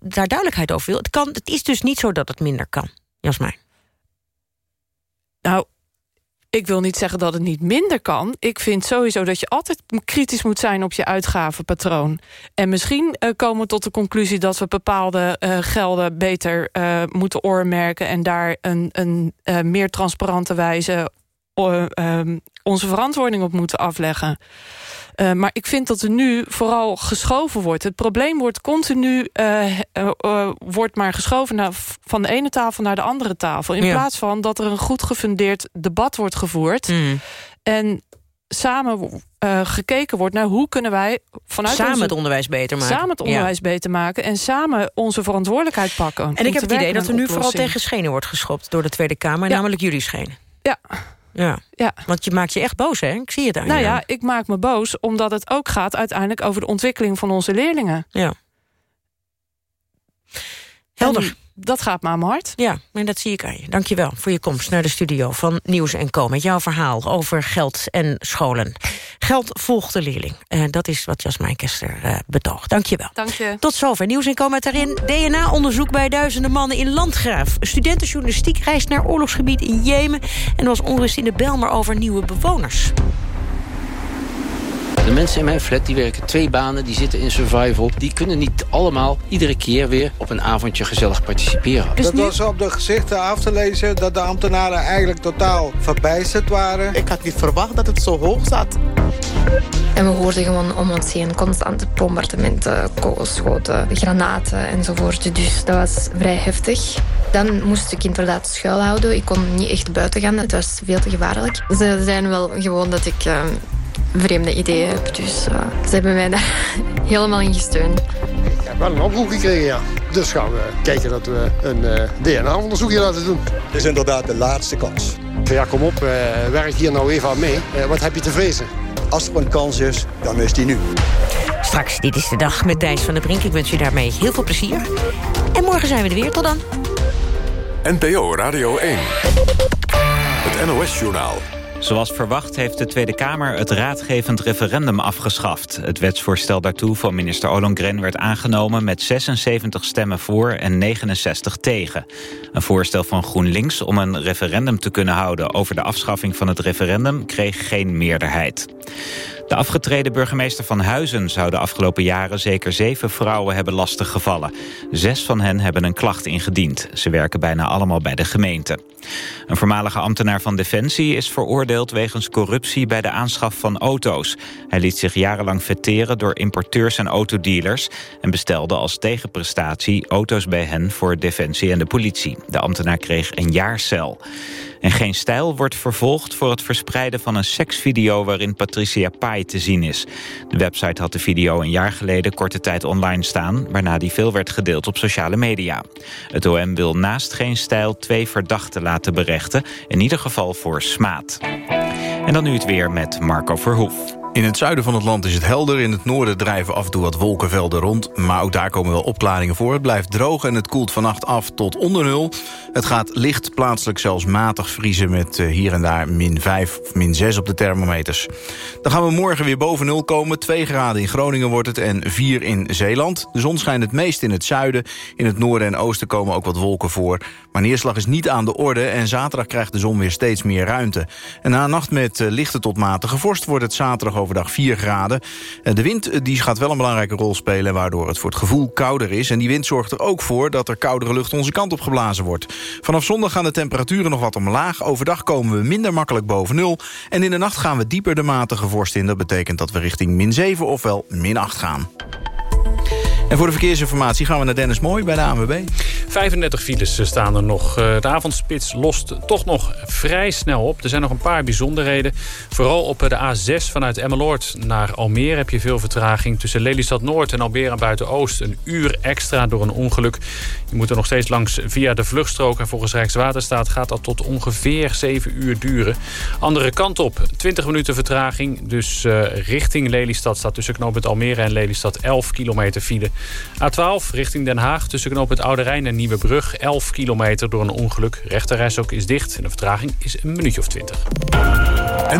daar duidelijkheid over wil. Het, kan, het is dus niet zo dat het minder kan, Jasmijn. Nou, ik wil niet zeggen dat het niet minder kan. Ik vind sowieso dat je altijd kritisch moet zijn op je uitgavenpatroon. En misschien eh, komen we tot de conclusie dat we bepaalde eh, gelden beter eh, moeten oormerken en daar een, een meer transparante wijze eh, ehm, onze verantwoording op moeten afleggen. Uh, maar ik vind dat er nu vooral geschoven wordt. Het probleem wordt continu uh, uh, wordt maar geschoven naar, van de ene tafel naar de andere tafel. In Ja. plaats van dat er een goed gefundeerd debat wordt gevoerd. Mm. En samen uh, gekeken wordt naar hoe kunnen wij vanuit Samen onze, het onderwijs beter maken. Samen het Ja. onderwijs beter maken en samen onze verantwoordelijkheid pakken. En ik heb het idee dat er nu vooral tegen schenen wordt geschopt door de Tweede Kamer, Ja. namelijk jullie schenen. Ja. Ja. ja, want je maakt je echt boos, hè? Ik zie het aan Nou je. ja, ik maak me boos omdat het ook gaat uiteindelijk over de ontwikkeling van onze leerlingen. Ja. Helder. Dat gaat me aan mijn hart. Ja, en dat zie ik aan je. Dank je wel voor je komst naar de studio van Nieuws en Co. Met jouw verhaal over geld en scholen. Geld volgt de leerling. En dat is wat Jasmijn Kester eh, betoogt. Dank je wel. Dank je. Tot zover Nieuws en Co. met daarin DNA-onderzoek bij duizenden mannen in Landgraaf. Studentenjournalistiek reist naar oorlogsgebied in Jemen. En was onrust in de Belmer over nieuwe bewoners. De mensen in mijn flat die werken twee banen, die zitten in survival. Die kunnen niet allemaal iedere keer weer op een avondje gezellig participeren. dat was op de gezichten af te lezen dat de ambtenaren eigenlijk totaal verbijsterd waren. Ik had niet verwacht dat het zo hoog zat. En we hoorden gewoon om ons heen constante bombardementen, kogelschoten, granaten enzovoort. Dus dat was vrij heftig. Dan moest ik inderdaad schuilhouden. Ik kon niet echt buiten gaan. Het was veel te gevaarlijk. Ze zijn wel gewoon dat ik uh, vreemde ideeën heb. Dus uh, ze hebben mij daar helemaal in gesteund. Ik heb wel een oproep gekregen, ja. Dus gaan we kijken dat we een uh, DNA-onderzoekje laten doen. Het is inderdaad de laatste kans. Ja, kom op. werk hier nou even aan mee. wat heb je te vrezen? Als er een kans is, dan is die nu. Straks, dit is de dag met Thijs van der Brink. Ik wens u daarmee heel veel plezier. En morgen zijn we er weer. Tot dan. NPO Radio 1. Het NOS-journaal. Zoals verwacht heeft de Tweede Kamer het raadgevend referendum afgeschaft. Het wetsvoorstel daartoe van minister Ollongren werd aangenomen... met 76 stemmen voor en 69 tegen. Een voorstel van GroenLinks om een referendum te kunnen houden... over de afschaffing van het referendum kreeg geen meerderheid. De afgetreden burgemeester van Huizen zou de afgelopen jaren zeker zeven vrouwen hebben lastiggevallen. Zes van hen hebben een klacht ingediend. Ze werken bijna allemaal bij de gemeente. Een voormalige ambtenaar van Defensie is veroordeeld wegens corruptie bij de aanschaf van auto's. Hij liet zich jarenlang vetteren door importeurs en autodealers en bestelde als tegenprestatie auto's bij hen voor Defensie en de politie. De ambtenaar kreeg een jaar cel. En Geen Stijl wordt vervolgd voor het verspreiden van een seksvideo... waarin Patricia Pai te zien is. De website had de video een jaar geleden korte tijd online staan... waarna die veel werd gedeeld op sociale media. Het OM wil naast Geen Stijl twee verdachten laten berechten... in ieder geval voor smaad. En dan nu het weer met Marco Verhoef. In het zuiden van het land is het helder. In het noorden drijven af en toe wat wolkenvelden rond. Maar ook daar komen wel opklaringen voor. Het blijft droog en het koelt vannacht af tot onder nul. Het gaat licht plaatselijk zelfs matig vriezen... met hier en daar min 5 of min 6 op de thermometers. Dan gaan we morgen weer boven nul komen. 2 graden in Groningen wordt het en 4 in Zeeland. De zon schijnt het meest in het zuiden. In het noorden en oosten komen ook wat wolken voor. Maar neerslag is niet aan de orde... en zaterdag krijgt de zon weer steeds meer ruimte. En na een nacht met lichte tot matige vorst... wordt het zaterdag overdag 4 graden. De wind die gaat wel een belangrijke rol spelen... waardoor het voor het gevoel kouder is. En die wind zorgt er ook voor dat er koudere lucht onze kant op geblazen wordt. Vanaf zondag gaan de temperaturen nog wat omlaag. Overdag komen we minder makkelijk boven nul. En in de nacht gaan we dieper de matige vorst in. Dat betekent dat we richting min 7 ofwel min 8 gaan. En voor de verkeersinformatie gaan we naar Dennis Mooi bij de ANWB. 35 files staan er nog. De avondspits lost toch nog vrij snel op. Er zijn nog een paar bijzonderheden. Vooral op de A6 vanuit Emmeloord naar Almere heb je veel vertraging. Tussen Lelystad Noord en Almere Buiten-Oost een uur extra door een ongeluk. Je moet er nog steeds langs via de vluchtstrook. En volgens Rijkswaterstaat gaat dat tot ongeveer 7 uur duren. Andere kant op, 20 minuten vertraging. Dus richting Lelystad staat tussen knooppunt Almere en Lelystad 11 kilometer file. A12 richting Den Haag tussen knoop het Oude Rijn en Nieuwebrug. 11 kilometer door een ongeluk. Rechterreis is dicht en de vertraging is een minuutje of 20.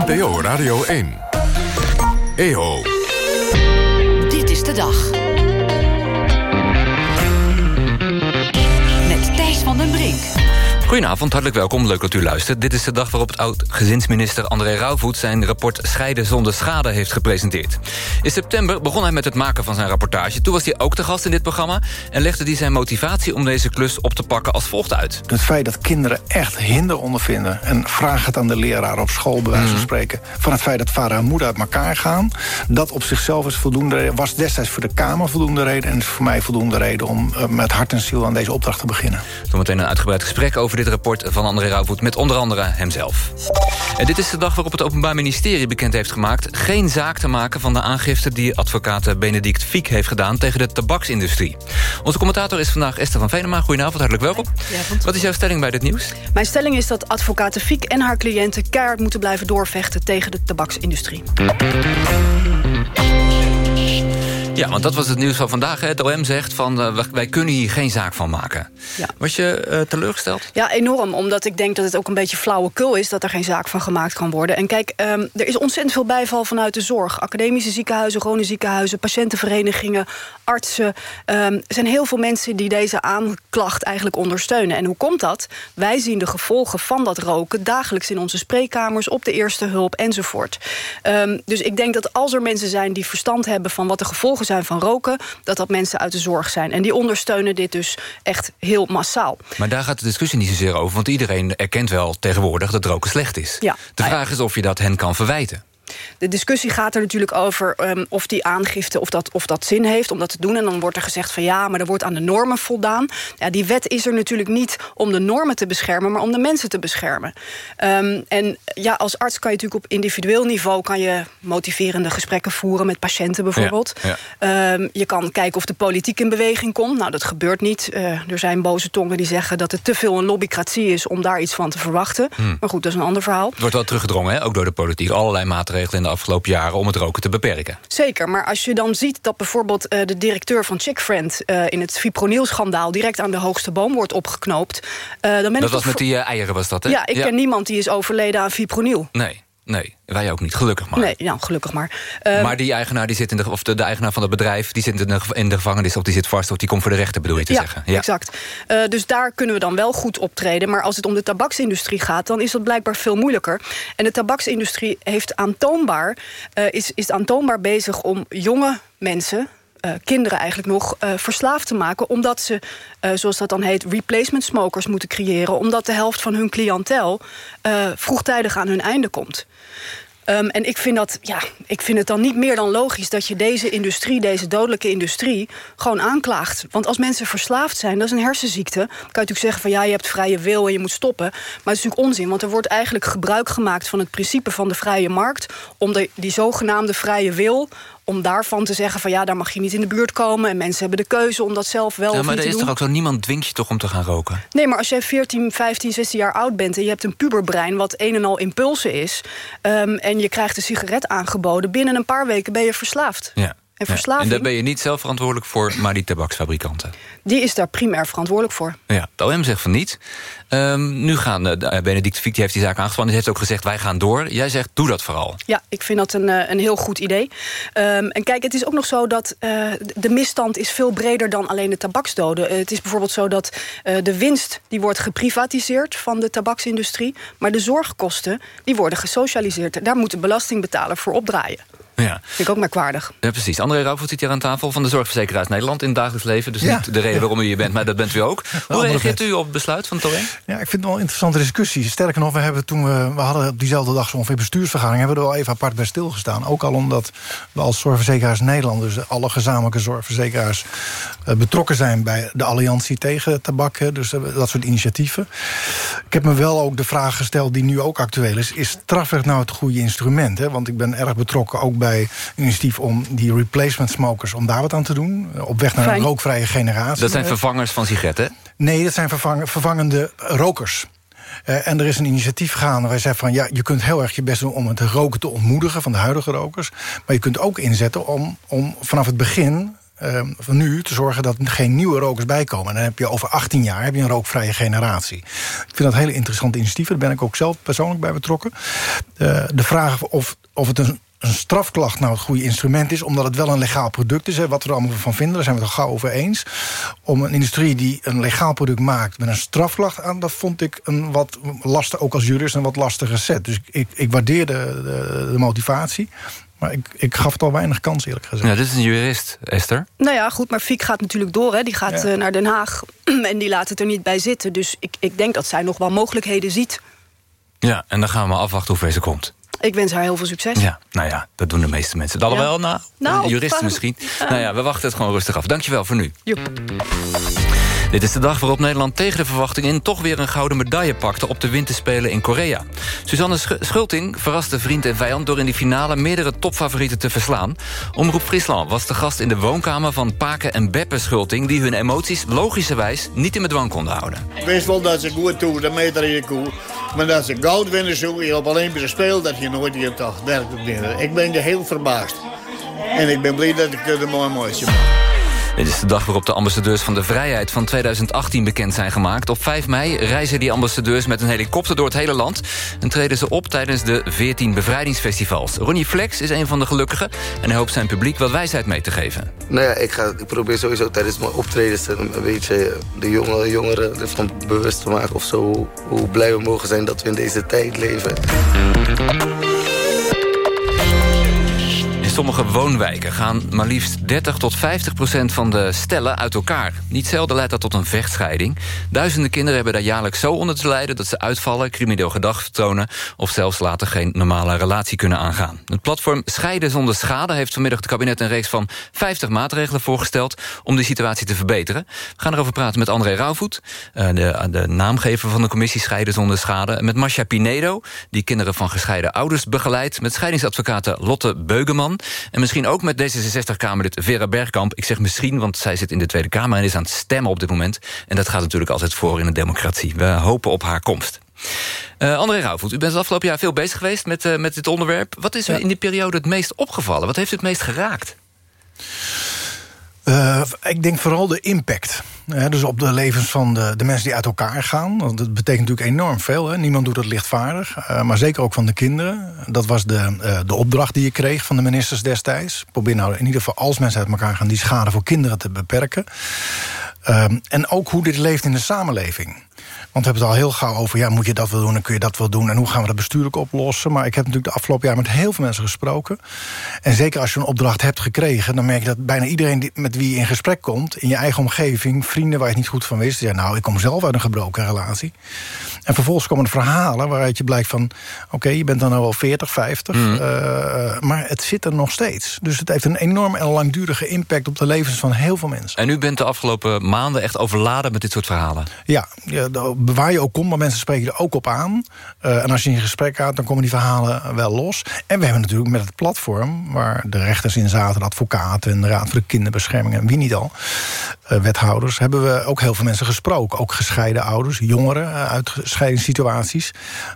NPO Radio 1. EO. Dit is de dag. Goedenavond, hartelijk welkom. Leuk dat u luistert. Dit is de dag waarop het oud-gezinsminister André Rauwvoet... zijn rapport Scheiden zonder schade heeft gepresenteerd. In september begon hij met het maken van zijn rapportage. Toen was hij ook te gast in dit programma... en legde hij zijn motivatie om deze klus op te pakken als volgt uit. Het feit dat kinderen echt hinder ondervinden... en vraag het aan de leraar op school, bij wijze van Mhm. spreken... van het feit dat vader en moeder uit elkaar gaan... dat op zichzelf is voldoende reden, was destijds voor de Kamer voldoende reden... en is voor mij voldoende reden om eh, met hart en ziel aan deze opdracht te beginnen. Zometeen een uitgebreid gesprek over dit rapport van André Rauwvoet... met onder andere hemzelf. En dit is de dag waarop het Openbaar Ministerie bekend heeft gemaakt... geen zaak te maken van de aangifte die advocaat Benedict Fiek heeft gedaan... tegen de tabaksindustrie. Onze commentator is vandaag Esther van Venema. Goedenavond, hartelijk welkom. Wat is jouw stelling bij dit nieuws? Mijn stelling is dat advocaten Fiek en haar cliënten... keihard moeten blijven doorvechten tegen de tabaksindustrie. Ja, want dat was het nieuws van vandaag. Hè. Het OM zegt van uh, wij kunnen hier geen zaak van maken. Ja. Was je uh, teleurgesteld? Ja, enorm. Omdat ik denk dat het ook een beetje flauwekul is... dat er geen zaak van gemaakt kan worden. En kijk, um, er is ontzettend veel bijval vanuit de zorg. Academische ziekenhuizen, gewone ziekenhuizen... patiëntenverenigingen, artsen. Um, er zijn heel veel mensen die deze aanklacht eigenlijk ondersteunen. En hoe komt dat? Wij zien de gevolgen van dat roken... dagelijks in onze spreekkamers, op de eerste hulp enzovoort. Um, dus ik denk dat als er mensen zijn die verstand hebben... van wat de gevolgen zijn van roken... dat dat mensen uit de zorg zijn. En die ondersteunen dit dus echt heel massaal. Maar daar gaat de discussie niet zozeer over... want iedereen erkent wel tegenwoordig dat roken slecht is. Ja. De vraag is of je dat hen kan verwijten. De discussie gaat er natuurlijk over um, of die aangifte of dat, of dat zin heeft om dat te doen. En dan wordt er gezegd van ja, maar er wordt aan de normen voldaan. Ja, die wet is er natuurlijk niet om de normen te beschermen, maar om de mensen te beschermen. Um, en ja, als arts kan je natuurlijk op individueel niveau kan je motiverende gesprekken voeren met patiënten bijvoorbeeld. Ja, ja. Um, je kan kijken of de politiek in beweging komt. Nou, dat gebeurt niet. Uh, er zijn boze tongen die zeggen dat het te veel een lobbycratie is om daar iets van te verwachten. Hmm. Maar goed, dat is een ander verhaal. Het wordt wel teruggedrongen, hè? ook door de politiek. Allerlei maatregelen in de afgelopen jaren om het roken te beperken. Zeker, maar als je dan ziet dat bijvoorbeeld uh, de directeur van Chickfriend... Uh, in het fipronil-schandaal direct aan de hoogste boom wordt opgeknoopt... Uh, dan ben dat was met die eieren, was dat, hè? Ja, ik ja. ken niemand die is overleden aan fipronil. Nee. Nee, wij ook niet, gelukkig maar. Nee, nou, gelukkig maar. Uh, maar die eigenaar, die zit in de, of de, de, eigenaar van het bedrijf... die zit in de, in de gevangenis of die zit vast... of die komt voor de rechter, bedoel je te ja, zeggen? Ja, exact. Uh, dus daar kunnen we dan wel goed optreden. Maar als het om de tabaksindustrie gaat... dan is dat blijkbaar veel moeilijker. En de tabaksindustrie heeft aantoonbaar, uh, is, is aantoonbaar bezig om jonge mensen... Uh, kinderen eigenlijk nog uh, verslaafd te maken... omdat ze, uh, zoals dat dan heet, replacement smokers moeten creëren... omdat de helft van hun cliëntel vroegtijdig aan hun einde komt. Um, en ik vind, dat, ja, ik vind het dan niet meer dan logisch dat je deze industrie, deze dodelijke industrie, gewoon aanklaagt. Want als mensen verslaafd zijn, dat is een hersenziekte. Dan kan je natuurlijk zeggen van ja, je hebt vrije wil en je moet stoppen. Maar het is natuurlijk onzin, want er wordt eigenlijk gebruik gemaakt van het principe van de vrije markt. om de, die zogenaamde vrije wil om daarvan te zeggen van ja, daar mag je niet in de buurt komen... en mensen hebben de keuze om dat zelf wel ja, of niet te doen. Maar er is toch ook zo, niemand dwingt je toch om te gaan roken? Nee, maar als jij 14, 15, 16 jaar oud bent... en je hebt een puberbrein wat een en al impulsen is... Um, en je krijgt een sigaret aangeboden... binnen een paar weken ben je verslaafd. Ja. En verslaving... Ja, en daar ben je niet zelf verantwoordelijk voor, maar die tabaksfabrikanten. Die is daar primair verantwoordelijk voor. Ja, de OM zegt van niet. Um, nu gaan uh, Benedict Fiek, die heeft die zaak aangespannen... die heeft ook gezegd, wij gaan door. Jij zegt, doe dat vooral. Ja, ik vind dat een, uh, een heel goed idee. Um, en kijk, het is ook nog zo dat uh, de misstand is veel breder... dan alleen de tabaksdoden. het is bijvoorbeeld zo dat de winst die wordt geprivatiseerd... van de tabaksindustrie, maar de zorgkosten die worden gesocialiseerd. Daar moet de belastingbetaler voor opdraaien. Ja. Vind ik ook merkwaardig. Ja, precies. André Rauwvoet zit hier aan tafel van de Zorgverzekeraars Nederland... in het dagelijks leven. Dus ja. niet de reden waarom u hier bent, maar dat bent u ook. Hoe reageert u op het besluit van OM? Ja, ik vind het wel een interessante discussie. Sterker nog, we, hebben toen we, we hadden op diezelfde dag... zo'n ongeveer bestuursvergadering, hebben we er wel even apart bij stilgestaan. Ook al omdat we als Zorgverzekeraars Nederland... dus alle gezamenlijke zorgverzekeraars... Uh, betrokken zijn bij de alliantie tegen tabak. Dus uh, dat soort initiatieven. Ik heb me wel ook de vraag gesteld die nu ook actueel is... is strafrecht nou het goede instrument? Hè? Want ik ben erg betrokken ook bij een initiatief... om die replacement smokers, om daar wat aan te doen. Op weg naar Fijn. een rookvrije generatie. Dat zijn vervangers van sigaretten? Nee, dat zijn vervang, vervangende rokers. Uh, en er is een initiatief gaande. Wij zeggen van ja, je kunt heel erg je best doen om het roken te ontmoedigen van de huidige rokers. Maar je kunt ook inzetten om, om vanaf het begin eh, van nu te zorgen dat er geen nieuwe rokers bijkomen. En dan heb je over 18 jaar heb je een rookvrije generatie. Ik vind dat hele interessante initiatieven. Daar ben ik ook zelf persoonlijk bij betrokken. Uh, de vraag of, of het een een strafklacht nou het goede instrument is... omdat het wel een legaal product is. Hè, wat we er allemaal van vinden, daar zijn we het al gauw over eens. Om een industrie die een legaal product maakt... met een strafklacht aan, dat vond ik een wat lastig... ook als jurist een wat lastige set. Dus ik, ik waardeer de, de, de motivatie... Maar ik, ik gaf het al weinig kans, eerlijk gezegd. Ja, dit is een jurist, Esther. Nou ja, goed, maar Fiek gaat natuurlijk door. Hè. Die gaat ja. uh, naar Den Haag en die laat het er niet bij zitten. Dus ik, ik denk dat zij nog wel mogelijkheden ziet. Ja, en dan gaan we afwachten hoe ver ze komt. Ik wens haar heel veel succes. Ja, nou ja, dat doen de meeste mensen. Dat wel, nou, nou, juristen misschien. Uh, nou ja, we wachten het gewoon rustig af. Dankjewel voor nu. Joep. Dit is de dag waarop Nederland tegen de verwachting in... toch weer een gouden medaille pakte op de winterspelen in Korea. Suzanne Schulting verraste vriend en vijand... door in die finale meerdere topfavorieten te verslaan. Omroep Friesland was de gast in de woonkamer van Paken en Beppe Schulting... die hun emoties logischerwijs niet in bedwang konden houden. Ik wist wel dat ze goed doen, dat meter je goed. Maar dat ze goud winnen zo hier op Olympische Spelen... dat je nooit hier toch werkelijk winnen. Ik ben je heel verbaasd. En ik ben blij dat ik er mooi mooi zie. Dit is de dag waarop de ambassadeurs van de vrijheid van 2018 bekend zijn gemaakt. Op 5 mei reizen die ambassadeurs met een helikopter door het hele land... en treden ze op tijdens de 14 bevrijdingsfestivals. Ronnie Flex is een van de gelukkigen... en hij hoopt zijn publiek wat wijsheid mee te geven. Nou ja, ik, ga, ik probeer sowieso tijdens mijn optredens... een beetje de jonge, jongeren ervan bewust te maken... of zo hoe blij we mogen zijn dat we in deze tijd leven. Sommige woonwijken gaan maar liefst 30 tot 50 procent van de stellen uit elkaar. Niet zelden leidt dat tot een vechtscheiding. Duizenden kinderen hebben daar jaarlijks zo onder te lijden... dat ze uitvallen, crimineel gedrag vertonen... of zelfs later geen normale relatie kunnen aangaan. Het platform Scheiden zonder schade heeft vanmiddag het kabinet... een reeks van 50 maatregelen voorgesteld om de situatie te verbeteren. We gaan erover praten met André Rauwvoet, de, de naamgever van de commissie Scheiden zonder schade... met Masha Pinedo, die kinderen van gescheiden ouders begeleidt... met scheidingsadvocaten Lotte Beugeman... En misschien ook met D66-Kamerlid Vera Bergkamp. Ik zeg misschien, want zij zit in de Tweede Kamer... en is aan het stemmen op dit moment. En dat gaat natuurlijk altijd voor in een democratie. We hopen op haar komst. Uh, André Rauwvoet, u bent het afgelopen jaar veel bezig geweest met, uh, met dit onderwerp. Wat is ja. in die periode het meest opgevallen? Wat heeft u het meest geraakt? Uh, ik denk vooral de impact. Dus op de levens van de, de, mensen die uit elkaar gaan. Want dat betekent natuurlijk enorm veel. Hè. Niemand doet het lichtvaardig. Uh, maar zeker ook van de kinderen. Dat was de, uh, de opdracht die je kreeg van de ministers destijds. Probeer nou in ieder geval als mensen uit elkaar gaan... die schade voor kinderen te beperken. en ook hoe dit leeft in de samenleving. Want we hebben het al heel gauw over, ja, moet je dat wel doen en kun je dat wel doen... en hoe gaan we dat bestuurlijk oplossen. Maar ik heb natuurlijk de afgelopen jaar met heel veel mensen gesproken. En zeker als je een opdracht hebt gekregen... dan merk je dat bijna iedereen die, met wie je in gesprek komt... in je eigen omgeving, vrienden waar je het niet goed van wist... ja, nou, ik kom zelf uit een gebroken relatie. En vervolgens komen de verhalen waaruit je blijkt van... oké, okay, je bent dan al wel 40, 50, mm. uh, maar het zit er nog steeds. Dus het heeft een enorme en langdurige impact... op de levens van heel veel mensen. En u bent de afgelopen maanden echt overladen met dit soort verhalen? Ja, ja waar je ook komt, maar mensen spreken er ook op aan. Uh, en als je in gesprek gaat, dan komen die verhalen wel los. En we hebben natuurlijk met het platform... waar de rechters in zaten, de advocaten... en de Raad voor de Kinderbescherming en wie niet al... Uh, wethouders, hebben we ook heel veel mensen gesproken. Ook gescheiden ouders, jongeren uh, uit scheidingssituaties.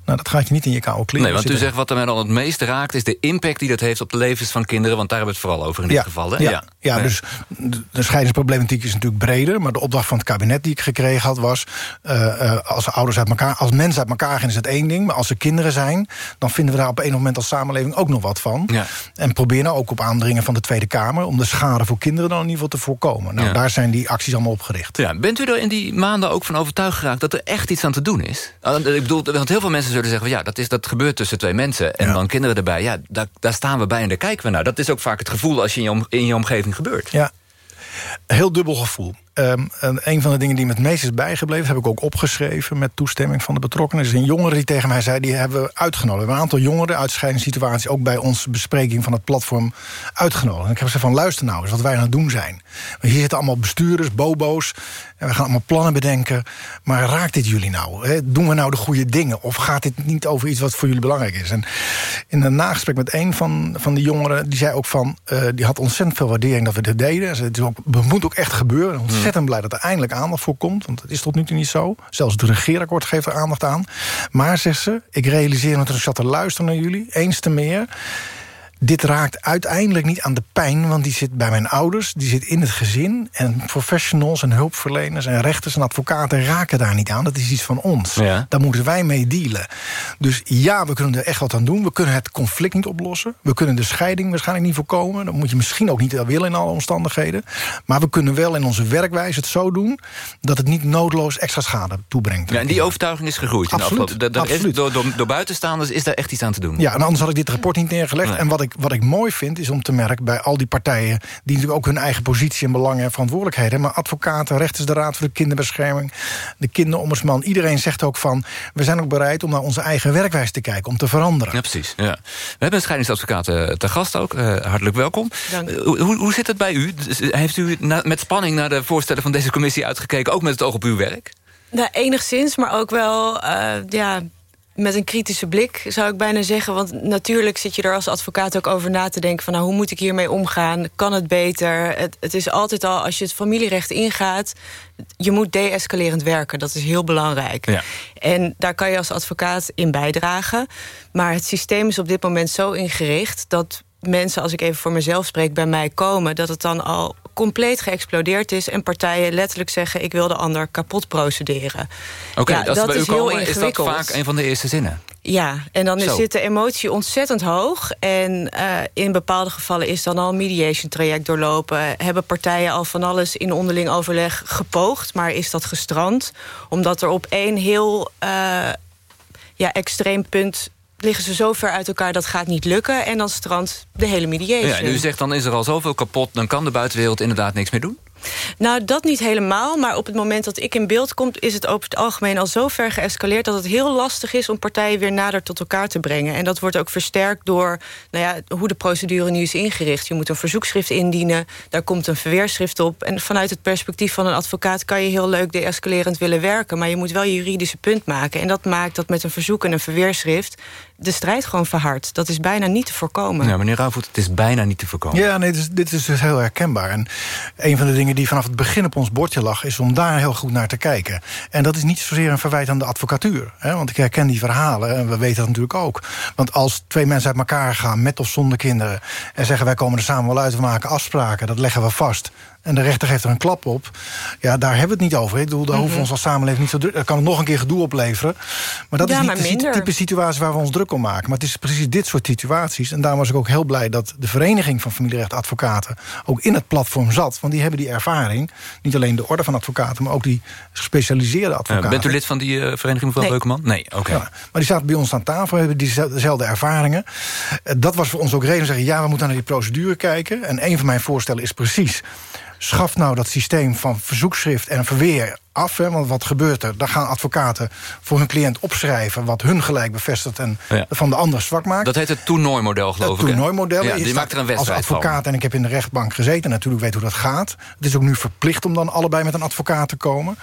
Nou, dat gaat je niet in je koude kleren Nee, want u zegt wat er mij dan het meest raakt... is de impact die dat heeft op de levens van kinderen. Want daar hebben we het vooral over in ja, dit geval. Hè? Ja, ja. ja dus de scheidingsproblematiek is natuurlijk breder. Maar de opdracht van het kabinet die ik gekregen had was... Uh, als ouders uit elkaar, als mensen uit elkaar gaan is het één ding. Maar als er kinderen zijn, dan vinden we daar op een moment als samenleving ook nog wat van. Ja. En proberen nou ook op aandringen van de Tweede Kamer... om de schade voor kinderen dan in ieder geval te voorkomen. Nou, Ja. daar zijn die acties allemaal opgericht. Ja, bent u er in die maanden ook van overtuigd geraakt... dat er echt iets aan te doen is? Uh, Ik bedoel, want heel veel mensen zullen zeggen... ja, dat, is, dat gebeurt tussen twee mensen en dan kinderen erbij. Ja, daar, daar staan we bij en daar kijken we naar. Dat is ook vaak het gevoel als je in je, om, in je omgeving gebeurt. Ja, heel dubbel gevoel. En een van de dingen die me het meest is bijgebleven... heb ik ook opgeschreven met toestemming van de betrokkenen... is een jongere die tegen mij zei, die hebben we uitgenodigd. We hebben een aantal jongeren uit scheidingssituaties... ook bij onze bespreking van het platform uitgenodigd. En ik heb gezegd van, luister nou eens wat wij aan het doen zijn. Want hier zitten allemaal bestuurders, bobo's... en we gaan allemaal plannen bedenken. Maar raakt dit jullie nou? Doen we nou de goede dingen? Of gaat dit niet over iets wat voor jullie belangrijk is? En in een nagesprek met een van, van die jongeren... die zei ook van, uh, die had ontzettend veel waardering dat we dit deden. Ook, het moet ook echt gebeuren. Ontzettend blij dat er eindelijk aandacht voor komt. Want dat is tot nu toe niet zo. Zelfs het regeerakkoord geeft er aandacht aan. Maar, zegt ze, ik realiseer me dat ik zat te luisteren naar jullie. Eens te meer dit raakt uiteindelijk niet aan de pijn... want die zit bij mijn ouders, die zit in het gezin... en professionals en hulpverleners en rechters en advocaten raken daar niet aan. Dat is iets van ons. Ja. Daar moeten wij mee dealen. Dus ja, we kunnen er echt wat aan doen. We kunnen het conflict niet oplossen. We kunnen de scheiding waarschijnlijk niet voorkomen. Dat moet je misschien ook niet willen in alle omstandigheden. Maar we kunnen wel in onze werkwijze het zo doen... dat het niet noodloos extra schade toebrengt. Ja, en die overtuiging is gegroeid. in de Absoluut, is- absoluut. door, door, door buitenstaanders is daar echt iets aan te doen. Ja, en anders had ik dit rapport niet neergelegd. Nee. En wat ik, wat ik mooi vind, is om te merken bij al die partijen... die natuurlijk ook hun eigen positie en belangen en verantwoordelijkheden... maar advocaten, rechters, de Raad voor de Kinderbescherming... de kinderombudsman, iedereen zegt ook van... we zijn ook bereid om naar onze eigen werkwijze te kijken, om te veranderen. Ja, precies. Ja. We hebben een scheidingsadvocaat eh, te gast ook. Eh, hartelijk welkom. Dank. Eh, hoe, hoe zit het bij u? Heeft u na- met spanning naar de voorstellen van deze commissie uitgekeken... ook met het oog op uw werk? Nou, enigszins, maar ook wel eh, ja, met een kritische blik, zou ik bijna zeggen. Want natuurlijk zit je er als advocaat ook over na te denken... van nou, hoe moet ik hiermee omgaan? Kan het beter? Het, het is altijd al, als je het familierecht ingaat... je moet deescalerend werken, dat is heel belangrijk. Ja. En daar kan je als advocaat in bijdragen. Maar het systeem is op dit moment zo ingericht... dat mensen, als ik even voor mezelf spreek, bij mij komen... dat het dan al compleet geëxplodeerd is... en partijen letterlijk zeggen... ik wil de ander kapot procederen. Oké, Ja, als dat bij u is heel komen, is dat ingewikkeld. vaak een van de eerste zinnen. Ja, en dan Zo. zit de emotie ontzettend hoog. En eh, in bepaalde gevallen is dan al een mediation traject doorlopen. Hebben partijen al van alles in onderling overleg gepoogd... maar is dat gestrand? Omdat er op één heel eh, ja, extreem punt liggen ze zo ver uit elkaar dat gaat niet lukken. En dan strandt de hele mediation. Ja, en u zegt dan is er al zoveel kapot... dan kan de buitenwereld inderdaad niks meer doen? Nou, dat niet helemaal. Maar op het moment dat ik in beeld kom... is het over het algemeen al zo ver geëscaleerd... dat het heel lastig is om partijen weer nader tot elkaar te brengen. En dat wordt ook versterkt door nou ja, hoe de procedure nu is ingericht. Je moet een verzoekschrift indienen, daar komt een verweerschrift op. En vanuit het perspectief van een advocaat... kan je heel leuk deescalerend willen werken... maar je moet wel je juridische punt maken. En dat maakt dat met een verzoek en een verweerschrift... de strijd gewoon verhardt. Dat is bijna niet te voorkomen. Ja, meneer Rauwvoet, het is bijna niet te voorkomen. Ja, nee, dit is, dit is dus heel herkenbaar. En een van de dingen die vanaf het begin op ons bordje lag... is om daar heel goed naar te kijken. En dat is niet zozeer een verwijt aan de advocatuur. Hè, want ik herken die verhalen en we weten dat natuurlijk ook. Want als twee mensen uit elkaar gaan, met of zonder kinderen... en zeggen wij komen er samen wel uit, we maken afspraken... dat leggen we vast... En de rechter geeft er een klap op. Ja, daar hebben we het niet over. Ik bedoel, daar hoeven we ons als samenleving niet zo druk... Dat kan het nog een keer gedoe opleveren. Maar dat Ja, is niet de type situatie waar we ons druk om maken. Maar het is precies dit soort situaties. En daarom was ik ook heel blij dat de Vereniging van Familierechtadvocaten... ook in het platform zat. Want die hebben die ervaring. Niet alleen de orde van advocaten... maar ook die gespecialiseerde advocaten. bent u lid van die eh, vereniging mevrouw Nee. Beukeman? Nee, oké. Ja, maar die zaten bij ons aan tafel, hebben diezelfde dezelfde ervaringen. Eh, Dat was voor ons ook reden om te zeggen... ja, we moeten naar die procedure kijken. En een van mijn voorstellen is precies... schaf nou dat systeem van verzoekschrift en verweer af. Hè, want wat gebeurt er? Dan gaan advocaten voor hun cliënt opschrijven... wat hun gelijk bevestigt en Ja. van de ander zwak maakt. Dat heet het toernooimodel, geloof Het ik. hè? toernooimodel. Ja, Je die maakt er een Als wedstrijd van. advocaat, en ik heb in de rechtbank gezeten... natuurlijk weet hoe dat gaat. Het is ook nu verplicht om dan allebei met een advocaat te komen.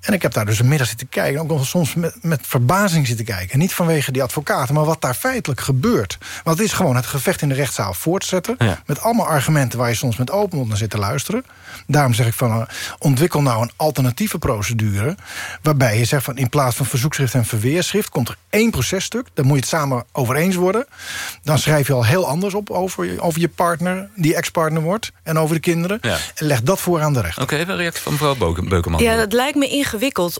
En ik heb daar dus een middag zitten kijken. Ook nog soms met, met verbazing zitten kijken. Niet vanwege die advocaten, maar wat daar feitelijk gebeurt. Want het is gewoon het gevecht in de rechtszaal voortzetten. Ja. Met allemaal argumenten waar je soms met open mond naar zit te luisteren. Daarom zeg ik van, eh, ontwikkel nou een alternatieve procedure... waarbij je zegt van in plaats van verzoekschrift en verweerschrift... komt er één processtuk, daar moet je het samen over eens worden. Dan schrijf je al heel anders op over je, over je partner... die ex-partner wordt, en over de kinderen. Ja. En leg dat voor aan de rechter. Oké, even een reactie van mevrouw Beuke- Beukeman. Ja, dat lijkt me ingewikkeld,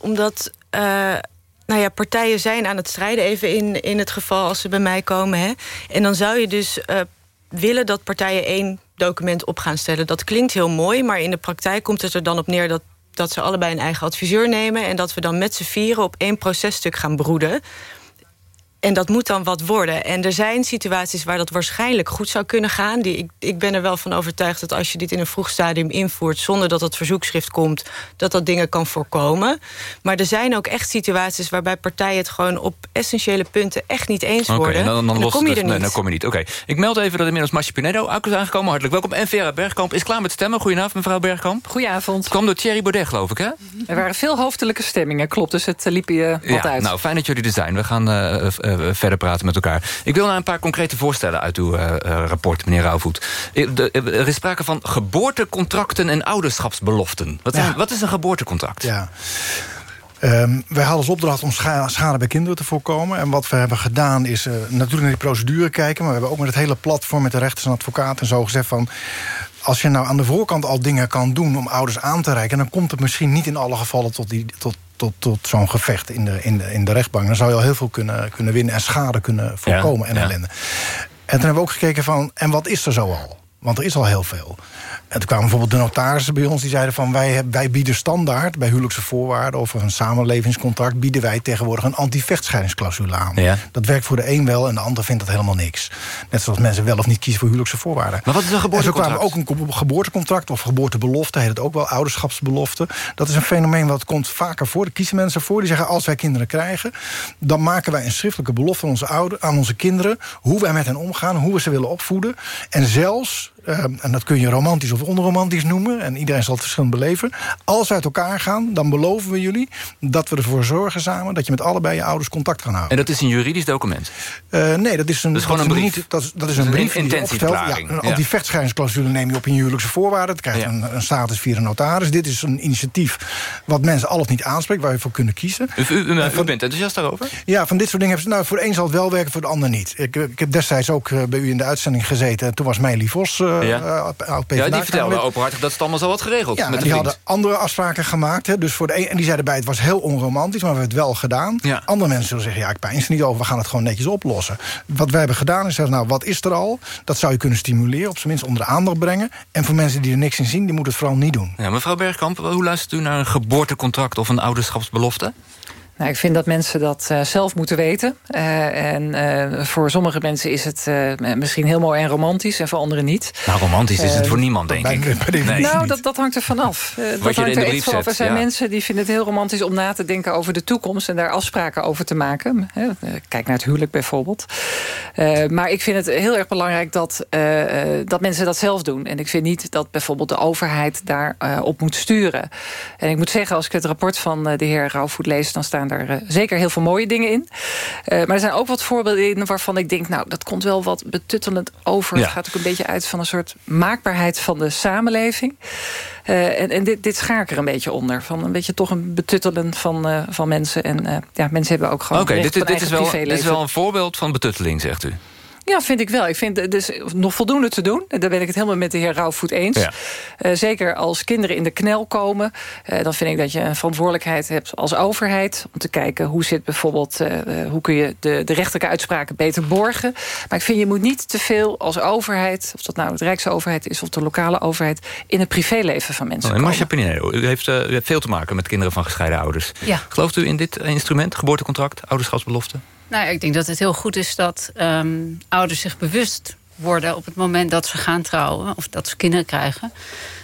omdat... eh, nou ja, partijen zijn aan het strijden, even in, in het geval als ze bij mij komen. Hè. En dan zou je dus eh, willen dat partijen één document op gaan stellen. Dat klinkt heel mooi, maar in de praktijk komt het er dan op neer... dat, dat ze allebei een eigen adviseur nemen... en dat we dan met z'n vieren op één processtuk gaan broeden. En dat moet dan wat worden. En er zijn situaties waar dat waarschijnlijk goed zou kunnen gaan. Die, ik, ik ben er wel van overtuigd dat als je dit in een vroeg stadium invoert... zonder dat het verzoekschrift komt, dat dat dingen kan voorkomen. Maar er zijn ook echt situaties waarbij partijen het gewoon... op essentiële punten echt niet eens worden. en dan, dan, En lost kom je het- er nee, niet. dan kom je niet. Oké, ik meld even dat inmiddels Masje Pinedo ook is aangekomen. Hartelijk welkom. En Vera Bergkamp is klaar met stemmen. Goedenavond, mevrouw Bergkamp. Goedenavond. Het kwam door Thierry Baudet, geloof ik, hè? Er waren veel hoofdelijke stemmingen, klopt. Dus het eh, liep je wat Ja, uit. nou, fijn dat jullie er zijn. We gaan eh, eh, eh, verder praten met elkaar. Ik wil naar een paar concrete voorstellen uit uw eh, eh, rapport, meneer Rauwvoet. Eh, eh, Er is sprake van geboortecontracten en ouderschapsbeloften. Wat, zijn, Ja. wat is een geboortecontract? Ja. Um, wij hadden als opdracht om schade bij kinderen te voorkomen. En wat we hebben gedaan is uh, natuurlijk naar die procedure kijken... maar we hebben ook met het hele platform met de rechters en advocaten en zo gezegd van als je nou aan de voorkant al dingen kan doen om ouders aan te reiken... dan komt het misschien niet in alle gevallen tot, die, tot, tot, tot zo'n gevecht in de, in, de, in de rechtbank. Dan zou je al heel veel kunnen, kunnen winnen en schade kunnen voorkomen en ellende. En toen hebben we ook gekeken van, en wat is er zo al? Want er is al heel veel. En toen kwamen bijvoorbeeld de notarissen bij ons... die zeiden van wij, wij bieden standaard bij huwelijkse voorwaarden... of een samenlevingscontract bieden wij tegenwoordig... een anti-vechtscheidingsclausule aan. Ja. Dat werkt voor de een wel en de ander vindt dat helemaal niks. Net zoals mensen wel of niet kiezen voor huwelijkse voorwaarden. Maar wat is een geboortecontract? En zo kwamen ook een geboortecontract of geboortebelofte... heet het ook wel, ouderschapsbelofte. Dat is een fenomeen wat komt vaker voor. Er kiezen mensen voor die zeggen als wij kinderen krijgen... dan maken wij een schriftelijke belofte aan onze, ouder, aan onze kinderen... hoe wij met hen omgaan, hoe we ze willen opvoeden. En zelfs Ehm, en dat kun je romantisch of onromantisch noemen... en iedereen zal het verschillend beleven. Als we uit elkaar gaan, dan beloven we jullie... dat we ervoor zorgen samen dat je met allebei je ouders contact gaan houden. En dat is een juridisch document? Uh, nee, dat is een, dat is gewoon een brief? Niet, dat, is, dat is een, brief die je opstelt. Ja, een anti-vechtscheidingsclausule neem je op in je huwelijkse voorwaarden. Dat krijgt een, een, status via een notaris. Dit is een initiatief wat mensen alles niet aanspreekt... waar je voor kunnen kiezen. U, u, u, u bent enthousiast daarover? Ja, van dit soort dingen hebben ze... Nou, voor de een zal het wel werken, voor de ander niet. Ik, ik heb destijds ook bij u in de uitzending gezeten... en toen was Meili Vos... Uh, ja. Ja, die vertelden openhartig dat het allemaal zo wat geregeld. Ja, met die hadden andere afspraken gemaakt. Hè, dus voor de een, en die zeiden bij het was heel onromantisch, maar we hebben het wel gedaan. Ja. Andere mensen zullen zeggen, ja, ik pijn er niet over, we gaan het gewoon netjes oplossen. Wat wij hebben gedaan is nou, wat is er al? Dat zou je kunnen stimuleren, op zijn minst onder de aandacht brengen. En voor mensen die er niks in zien, die moeten het vooral niet doen. Ja, mevrouw Bergkamp, hoe luistert u naar een geboortecontract of een ouderschapsbelofte? Nou, ik vind dat mensen dat uh, zelf moeten weten. Uh, en uh, voor sommige mensen is het misschien heel mooi en romantisch... en voor anderen niet. Nou, romantisch is het voor niemand, denk ik. Nee. Nou, dat, dat hangt er vanaf. dat hangt er echt vanaf. Er zijn ja. mensen die vinden het heel romantisch om na te denken over de toekomst... en daar afspraken over te maken. Kijk naar het huwelijk bijvoorbeeld. maar ik vind het heel erg belangrijk dat, dat mensen dat zelf doen. En ik vind niet dat bijvoorbeeld de overheid daarop op moet sturen. En ik moet zeggen, als ik het rapport van de heer Rauwvoet lees... dan staan daar uh, zeker heel veel mooie dingen in. Uh, maar er zijn ook wat voorbeelden in waarvan ik denk... nou, dat komt wel wat betuttelend over. Ja. Het gaat ook een beetje uit van een soort maakbaarheid van de samenleving. Uh, en, en dit, dit schaar ik er een beetje onder. Van een beetje toch een betuttelen van, van mensen. En ja, mensen hebben ook gewoon Oké, dit, dit, is wel, dit is wel een voorbeeld van betutteling, zegt u. Ja, vind ik wel. Ik vind er dus nog voldoende te doen. Daar ben ik het helemaal met de heer Rauwvoet eens. Ja. Uh, zeker als kinderen in de knel komen... Uh, dan vind ik dat je een verantwoordelijkheid hebt als overheid... om te kijken hoe zit bijvoorbeeld... Uh, hoe kun je de, de rechterlijke uitspraken beter borgen. Maar ik vind je moet niet te veel als overheid... of dat nou de Rijksoverheid is of de lokale overheid... in het privéleven van mensen oh, en Marcia Pinero, u heeft, u heeft veel te maken met kinderen van gescheiden ouders. Ja. Gelooft u in dit instrument, geboortecontract, ouderschapsbelofte? Nou, ik denk dat het heel goed is dat um, ouders zich bewust worden... op het moment dat ze gaan trouwen of dat ze kinderen krijgen...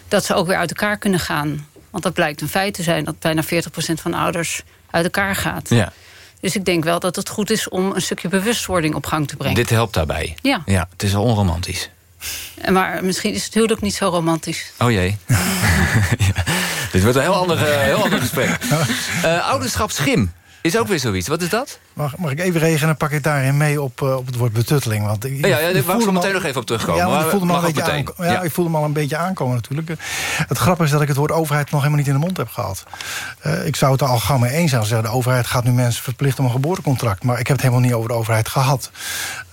dat ze ook weer uit elkaar kunnen gaan. Want dat blijkt een feit te zijn dat bijna 40% van ouders uit elkaar gaat. Ja. Dus ik denk wel dat het goed is om een stukje bewustwording op gang te brengen. Dit helpt daarbij? Ja. ja het is al onromantisch. Maar misschien is het huwelijk niet zo romantisch. Oh jee. ja. Dit wordt een heel ander, uh, heel ander gesprek. Uh, ouderschapsschim. Is ook weer zoiets. Wat is dat? Mag, mag ik even regenen en pak ik daarin mee op, uh, op het woord betutteling? Want ik, ja, ja, ik meteen nog even op terugkomen. Ja, ik voelde, me al een beetje ja, ja. ik voelde me al een beetje aankomen natuurlijk. Het grappige is dat ik het woord overheid nog helemaal niet in de mond heb gehad. Uh, ik zou het er al gauw mee eens zijn. Zeggen, de overheid gaat nu mensen verplichten om een geboortecontract. Maar ik heb het helemaal niet over de overheid gehad.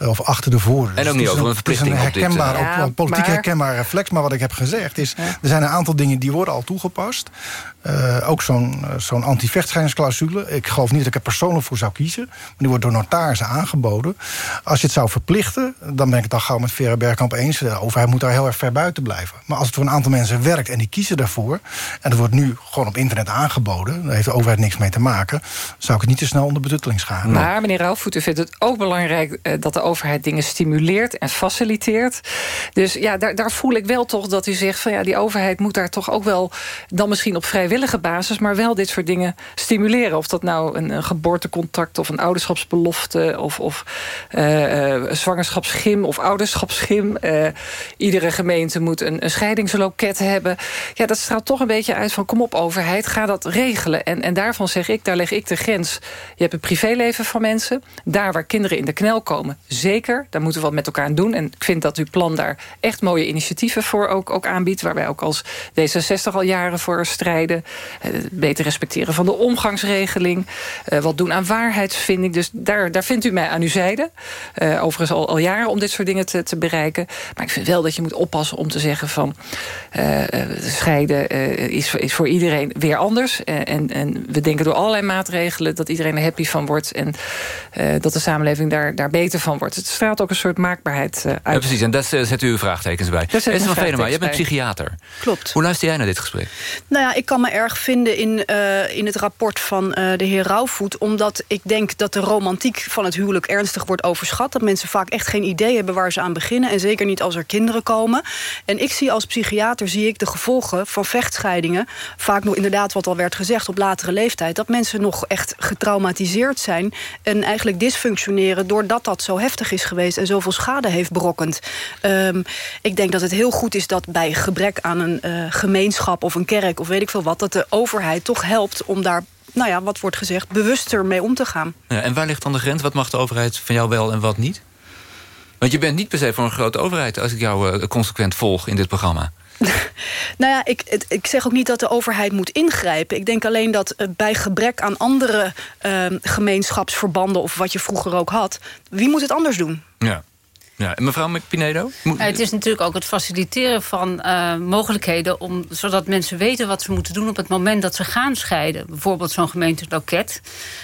Uh, of achter de voordeur. En ook niet over een verplichting Het is een herkenbaar, dit, ook, politiek maar... herkenbaar reflex. Maar wat ik heb gezegd is... er zijn een aantal dingen die worden al toegepast. Ook zo'n zo'n anti-vechtscheidingsclausule. Ik geloof niet dat ik er persoonlijk voor zou kiezen. Maar die wordt door notarissen aangeboden. Als je het zou verplichten, dan ben ik het al gauw met Vera Bergkamp eens. De overheid moet daar heel erg ver buiten blijven. Maar als het voor een aantal mensen werkt en die kiezen daarvoor... en dat wordt nu gewoon op internet aangeboden... daar heeft de overheid niks mee te maken... zou ik het niet te snel onder betutteling scharen. Maar meneer Rauwvoet, u vindt het ook belangrijk... Eh, dat de overheid dingen stimuleert en faciliteert. Dus ja, daar, daar voel ik wel toch dat u zegt... van ja, die overheid moet daar toch ook wel... dan misschien op vrijwillige basis... maar wel dit soort dingen stimuleren. Of dat nou een, geboortecontact of een ouderschapsbelofte... of, of uh, of ouderschapsschim. Uh, iedere gemeente moet een, een scheidingsloket hebben. Ja, dat straalt toch een beetje uit van... kom op, overheid, ga dat regelen. En, en daarvan zeg ik, daar leg ik de grens. Je hebt het privéleven van mensen. Daar waar kinderen in de knel komen, zeker. Daar moeten we wat met elkaar aan doen. En ik vind dat uw plan daar echt mooie initiatieven voor ook, ook aanbiedt... waar wij ook als D66 al jaren voor strijden. Beter respecteren van de omgangsregeling. wat doen aan waarheidsvinding. Dus daar, daar vindt u mij aan uw zijde. Uh, overigens al, al jaren om dit soort dingen te, te bereiken. Maar ik vind wel dat je moet oppassen om te zeggen van... Uh, scheiden is, is voor iedereen weer anders. en, en we denken door allerlei maatregelen dat iedereen er happy van wordt... en dat de samenleving daar, daar beter van wordt. Het straalt ook een soort maakbaarheid uit. Ja, precies, en daar zet u uw vraagtekens bij. Esther van Venema, jij bent psychiater. Klopt. Hoe luister jij naar dit gesprek? Nou ja, ik kan me erg vinden in, in het rapport van de heer Rauwvoet... omdat ik denk dat de romantiek van het huwelijk ernstig wordt overschat. Dat mensen vaak echt geen idee hebben waar ze aan beginnen. En zeker niet als er kinderen komen. En ik zie als psychiater zie ik de gevolgen van vechtscheidingen. Vaak nog inderdaad wat al werd gezegd op latere leeftijd. Dat mensen nog echt getraumatiseerd zijn. En eigenlijk dysfunctioneren doordat dat zo heftig is geweest. En zoveel schade heeft berokkend. Um, ik denk dat het heel goed is dat bij gebrek aan een uh, gemeenschap of een kerk of weet ik veel wat. Dat de overheid toch helpt om daar nou ja, wat wordt gezegd, bewuster mee om te gaan. Ja, en waar ligt dan de grens? Wat mag de overheid van jou wel en wat niet? Want je bent niet per se voor een grote overheid... als ik jou uh, consequent volg in dit programma. nou ja, ik, ik zeg ook niet dat de overheid moet ingrijpen. Ik denk alleen dat uh, bij gebrek aan andere uh, gemeenschapsverbanden... of wat je vroeger ook had, wie moet het anders doen? Ja. Ja, en mevrouw Pinedo? Ja, het is natuurlijk ook het faciliteren van uh, mogelijkheden... Om, zodat mensen weten wat ze moeten doen op het moment dat ze gaan scheiden. Bijvoorbeeld zo'n gemeenteloket.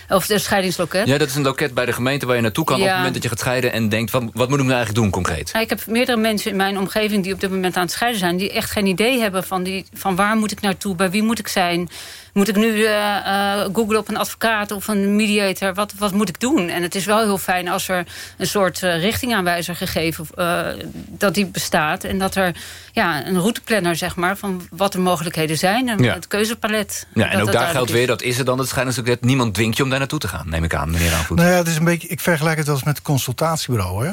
Of de scheidingsloket. Ja, dat is een loket bij de gemeente waar je naartoe kan... Ja. op het moment dat je gaat scheiden en denkt... wat, wat moet ik nou eigenlijk doen concreet? ik heb meerdere mensen in mijn omgeving die op dit moment aan het scheiden zijn... die echt geen idee hebben van, die, van waar moet ik naartoe, bij wie moet ik zijn... Moet ik nu uh, uh, googlen op een advocaat of een mediator? Wat, wat moet ik doen? En het is wel heel fijn als er een soort uh, richtingaanwijzer gegeven... dat die bestaat. En dat er ja, een routeplanner, zeg maar... van wat de mogelijkheden zijn. En ja. het keuzepalet. Ja, en ook daar geldt weer, dat is er dan het schijnensloket. Niemand dwingt je om daar naartoe te gaan, neem ik aan, meneer Aanvoet. Nou ja, het is een beetje, ik vergelijk het wel eens met het consultatiebureau, hè?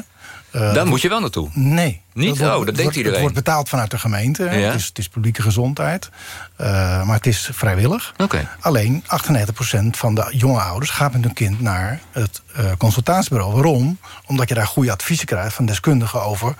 Uh, Daar moet je wel naartoe? Nee. Niet? Dat, oh, dat denkt iedereen. Het wordt betaald vanuit de gemeente. Ja. Het, is, het, is, publieke gezondheid. Uh, maar het is vrijwillig. Okay. Alleen 98% van de jonge ouders gaat met hun kind naar het uh, consultatiebureau. Waarom? Omdat je daar goede adviezen krijgt van deskundigen over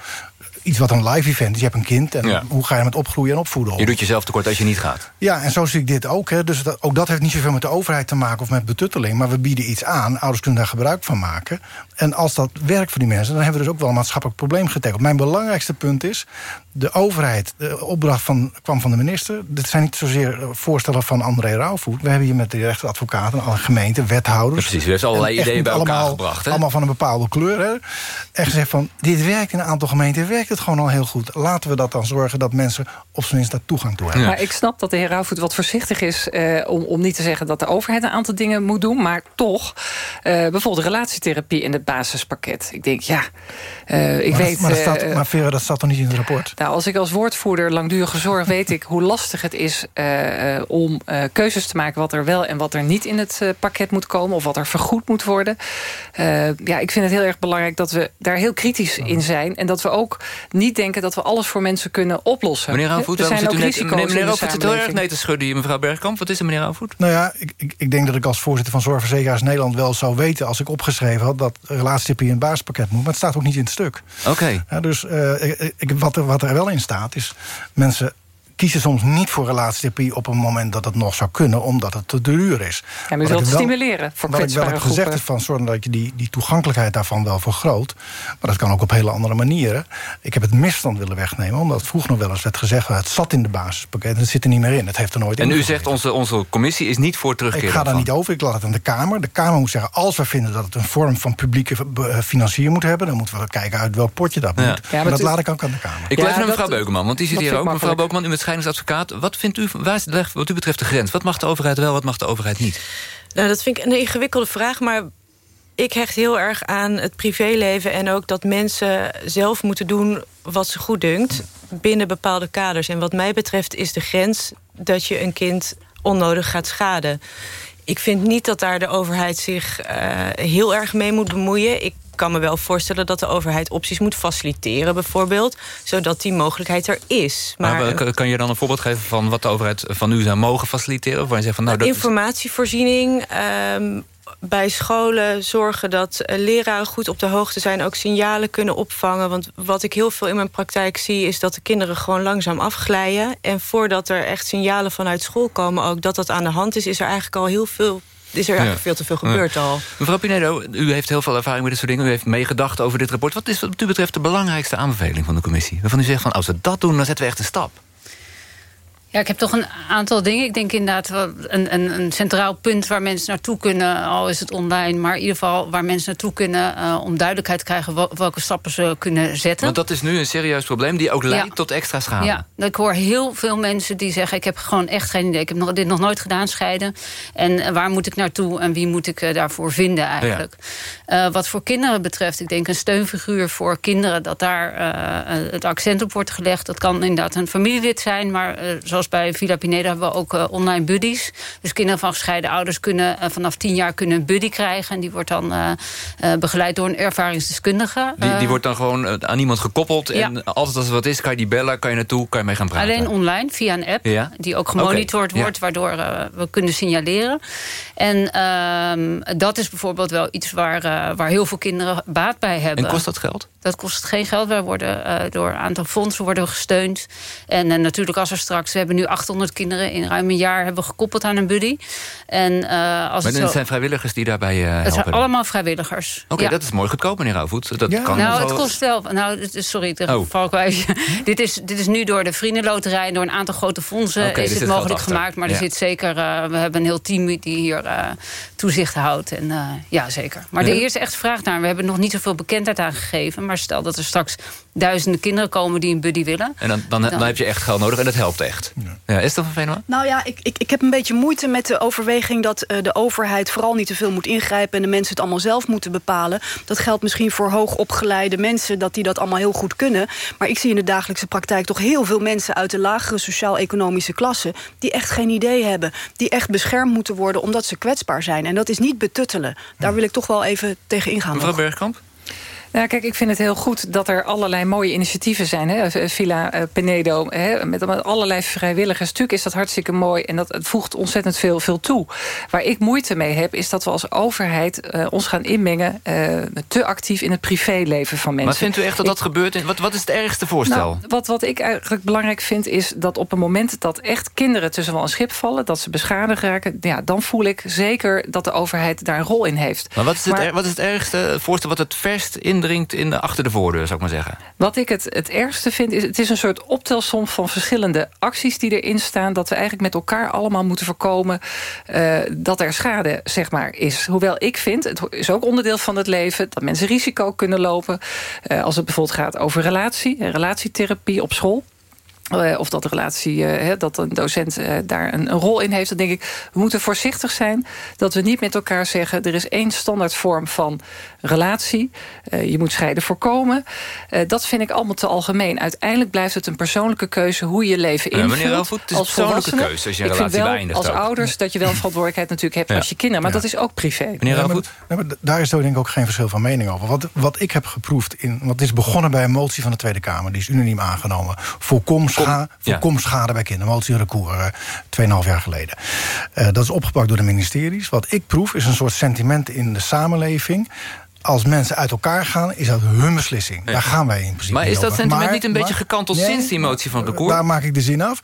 iets wat een live event is. Je hebt een kind en ja. hoe ga je met opgroeien en opvoeden? Je doet jezelf tekort als je niet gaat. Ja, en zo zie ik dit ook. Hè. Dus dat, ook dat heeft niet zoveel met de overheid te maken of met betutteling. Maar we bieden iets aan. Ouders kunnen daar gebruik van maken. En als dat werkt voor die mensen, dan hebben we dus ook wel een maatschappelijk probleem getekend. Mijn belangrijkste punt is, de overheid, de opdracht van, kwam van de minister. Dit zijn niet zozeer voorstellen van André Rauwvoet. We hebben hier met de rechtadvocaten, alle gemeenten, wethouders. Ja, precies, we hebben allerlei ideeën bij elkaar allemaal, gebracht. Hè? Allemaal van een bepaalde kleur. Hè? En gezegd van, dit werkt in een aantal gemeenten, werkt het gewoon al heel goed. Laten we dat dan zorgen dat mensen op zijn minst daar toegang toe hebben. Ja. Maar ik snap dat de heer Rauwvoet wat voorzichtig is... Eh, om, om niet te zeggen dat de overheid een aantal dingen moet doen. Maar toch, uh, bijvoorbeeld relatietherapie in het basispakket. Ik denk, ja, uh, ik maar weet... maar, dat staat, maar Vera, dat staat toch niet in het rapport? Nou, als ik als woordvoerder langdurige zorg weet ik hoe lastig het is... om keuzes te maken wat er wel en wat er niet in het pakket moet komen... of wat er vergoed moet worden. ja, ik vind het heel erg belangrijk dat we daar heel kritisch in zijn... en dat we ook niet denken dat we alles voor mensen kunnen oplossen. Meneer Rauwvoet, waarom zit u net, meneer, meneer Rauwvoet zit heel erg nee te schudden hier, mevrouw Bergkamp. Wat is er, meneer Rauwvoet? Nou ja, ik, ik, ik, denk dat ik als voorzitter van Zorgverzekeraars Nederland wel zou weten... als ik opgeschreven had dat relatietherapie in het basispakket moet. Maar het staat ook niet in het stuk. Oké. Okay. Ja, dus uh, ik, wat, er, wat er wel in staat is... mensen kiezen soms niet voor relatietherapie op een moment dat het nog zou kunnen, omdat het te duur is. Ja, maar je wilt stimuleren voor Wat ik wel heb gezegd is van zorgen dat je die, die toegankelijkheid daarvan wel vergroot. Maar dat kan ook op hele andere manieren. Ik heb het misstand willen wegnemen, omdat vroeger nog wel eens werd gezegd... het zat in de basispakket en het zit er niet meer in. Het heeft er nooit en in. En u zegt onze, onze commissie is niet voor terugkeer Ik ga daar niet over, ik laat het aan de Kamer. De Kamer moet zeggen, als we vinden dat het een vorm van publieke financier moet hebben... dan moeten we kijken uit welk potje dat ja. moet. Ja, maar dat laat ik ook aan de Kamer. Ik blijf ja, naar mevrouw Beukeman, want die zit hier ook. Mevrouw Beukeman, u bent scheidingsadvocaat. Wat vindt u, waar wat u betreft de grens? Wat mag de overheid wel, wat mag de overheid niet? Nou, dat vind ik een ingewikkelde vraag, maar ik hecht heel erg aan het privéleven... en ook dat mensen zelf moeten doen wat ze goed dunkt... binnen bepaalde kaders. En wat mij betreft is de grens dat je een kind onnodig gaat schaden. Ik vind niet dat daar de overheid zich uh, heel erg mee moet bemoeien. Ik kan me wel voorstellen dat de overheid opties moet faciliteren... bijvoorbeeld, zodat die mogelijkheid er is. Maar, maar kan je dan een voorbeeld geven van wat de overheid van u zou mogen faciliteren? Waar je zegt van, nou, dat informatievoorziening... Um, bij scholen zorgen dat uh, leraren goed op de hoogte zijn... ook signalen kunnen opvangen. Want wat ik heel veel in mijn praktijk zie... is dat de kinderen gewoon langzaam afglijden. En voordat er echt signalen vanuit school komen... ook dat dat aan de hand is... is er eigenlijk al heel veel is er eigenlijk veel te veel gebeurd al. Mevrouw Pinedo, u heeft heel veel ervaring met dit soort dingen. U heeft meegedacht over dit rapport. Wat is wat u betreft de belangrijkste aanbeveling van de commissie? Waarvan u zegt van als we dat doen, dan zetten we echt een stap. Ja, ik heb toch een aantal dingen. Ik denk inderdaad een, een, een, centraal punt waar mensen naartoe kunnen... al is het online, maar in ieder geval waar mensen naartoe kunnen... Uh, om duidelijkheid te krijgen welke stappen ze kunnen zetten. Want dat is nu een serieus probleem die ook leidt tot extra schade. Ja, ik hoor heel veel mensen die zeggen... ik heb gewoon echt geen idee, ik heb nog, dit nog nooit gedaan, scheiden. En uh, waar moet ik naartoe en wie moet ik uh, daarvoor vinden eigenlijk? Ja. wat voor kinderen betreft, ik denk een steunfiguur voor kinderen... dat daar het accent op wordt gelegd. Dat kan inderdaad een familielid zijn, maar zoals bij Villa Pineda hebben we ook uh, online buddies. Dus kinderen van gescheiden ouders kunnen uh, vanaf tien jaar kunnen een buddy krijgen. En die wordt dan uh, begeleid door een ervaringsdeskundige. Die, die wordt dan gewoon aan iemand gekoppeld. En altijd als er wat is, kan je die bellen, kan je naartoe, kan je mee gaan praten. Alleen online, via een app. Ja? Die ook gemonitord okay. wordt, ja. waardoor we kunnen signaleren. En ehm, dat is bijvoorbeeld wel iets waar, waar heel veel kinderen baat bij hebben. En kost dat geld? Dat kost geen geld. Wij worden door een aantal fondsen worden gesteund. En natuurlijk als er straks... We hebben nu 800 kinderen in ruim een jaar hebben gekoppeld aan een buddy. En, uh, als maar het zo... zijn vrijwilligers die daarbij uh, helpen? Het zijn allemaal vrijwilligers. Oké, okay, ja. dat is mooi goedkoop, meneer Rauwvoet. Dat ja. kan nou, het kost wel... Nou, sorry, ik oh. val kwijt. dit, is, dit is nu door de Vriendenloterij... en door een aantal grote fondsen okay, is het mogelijk gemaakt. Maar ja. er zit zeker... Uh, we hebben een heel team die hier toezicht houdt. En, ja, zeker. Maar ja. er is echt vraag naar. We hebben nog niet zoveel bekendheid aangegeven. Maar stel dat er straks duizenden kinderen komen die een buddy willen. En dan, dan, dan, dan heb je echt geld nodig en dat helpt echt. Ja, is dat van Venema? Nou ja, ik, ik, ik heb een beetje moeite met de overweging... dat uh, de overheid vooral niet te veel moet ingrijpen... en de mensen het allemaal zelf moeten bepalen. Dat geldt misschien voor hoogopgeleide mensen... dat die dat allemaal heel goed kunnen. Maar ik zie in de dagelijkse praktijk toch heel veel mensen... uit de lagere sociaal-economische klasse... die echt geen idee hebben. Die echt beschermd moeten worden omdat ze kwetsbaar zijn. En dat is niet betuttelen. Daar wil ik toch wel even tegen ingaan. Mevrouw Bergkamp? Nou, kijk, ik vind het heel goed dat er allerlei mooie initiatieven zijn. Hè? Villa uh, Penedo, hè? Met, met allerlei vrijwilligers. Natuurlijk is dat hartstikke mooi en dat het voegt ontzettend veel, veel toe. Waar ik moeite mee heb, is dat we als overheid uh, ons gaan inmengen... Uh, te actief in het privéleven van mensen. Maar vindt u echt dat dat gebeurt? Wat, wat is het ergste voorstel? Nou, wat, wat ik eigenlijk belangrijk vind, is dat op het moment... dat echt kinderen tussen wel een schip vallen, dat ze beschadigd raken... Ja, dan voel ik zeker dat de overheid daar een rol in heeft. Maar wat is het, maar, wat is het ergste voorstel wat het verst in indringt in achter de voordeur, zou ik maar zeggen. Wat ik het, het ergste vind, is het is een soort optelsom van verschillende acties die erin staan. Dat we eigenlijk met elkaar allemaal moeten voorkomen uh, dat er schade zeg maar, is. Hoewel ik vind, het is ook onderdeel van het leven, dat mensen risico kunnen lopen. Uh, als het bijvoorbeeld gaat over relatie, relatietherapie op school. Of dat relatie, dat een docent daar een, een, rol in heeft. Dan denk ik, we moeten voorzichtig zijn dat we niet met elkaar zeggen... er is één standaard vorm van relatie. je moet scheiden voorkomen. dat vind ik allemaal te algemeen. Uiteindelijk blijft het een persoonlijke keuze hoe je leven invult. Ja, meneer Elvoet, het is als persoonlijke keuze als je een relatie beëindigt. als ouders dat je wel verantwoordelijkheid natuurlijk hebt ja. als je kinderen. Maar ja. dat is ook privé. Meneer maar, daar is denk ik ook geen verschil van mening over. Wat, wat ik heb geproefd, in, wat is begonnen bij een motie van de Tweede Kamer... die is unaniem aangenomen. Voorkom Scha voorkom ja. schade bij kinderen. Motie recours, uh, 2,5 jaar geleden. Uh, dat is opgepakt door de ministeries. Wat ik proef is een soort sentiment in de samenleving als mensen uit elkaar gaan, is dat hun beslissing. Daar gaan wij in principe Maar is dat sentiment maar, niet een maar, beetje gekanteld nee, sinds die motie van recours? Daar maak ik de zin af.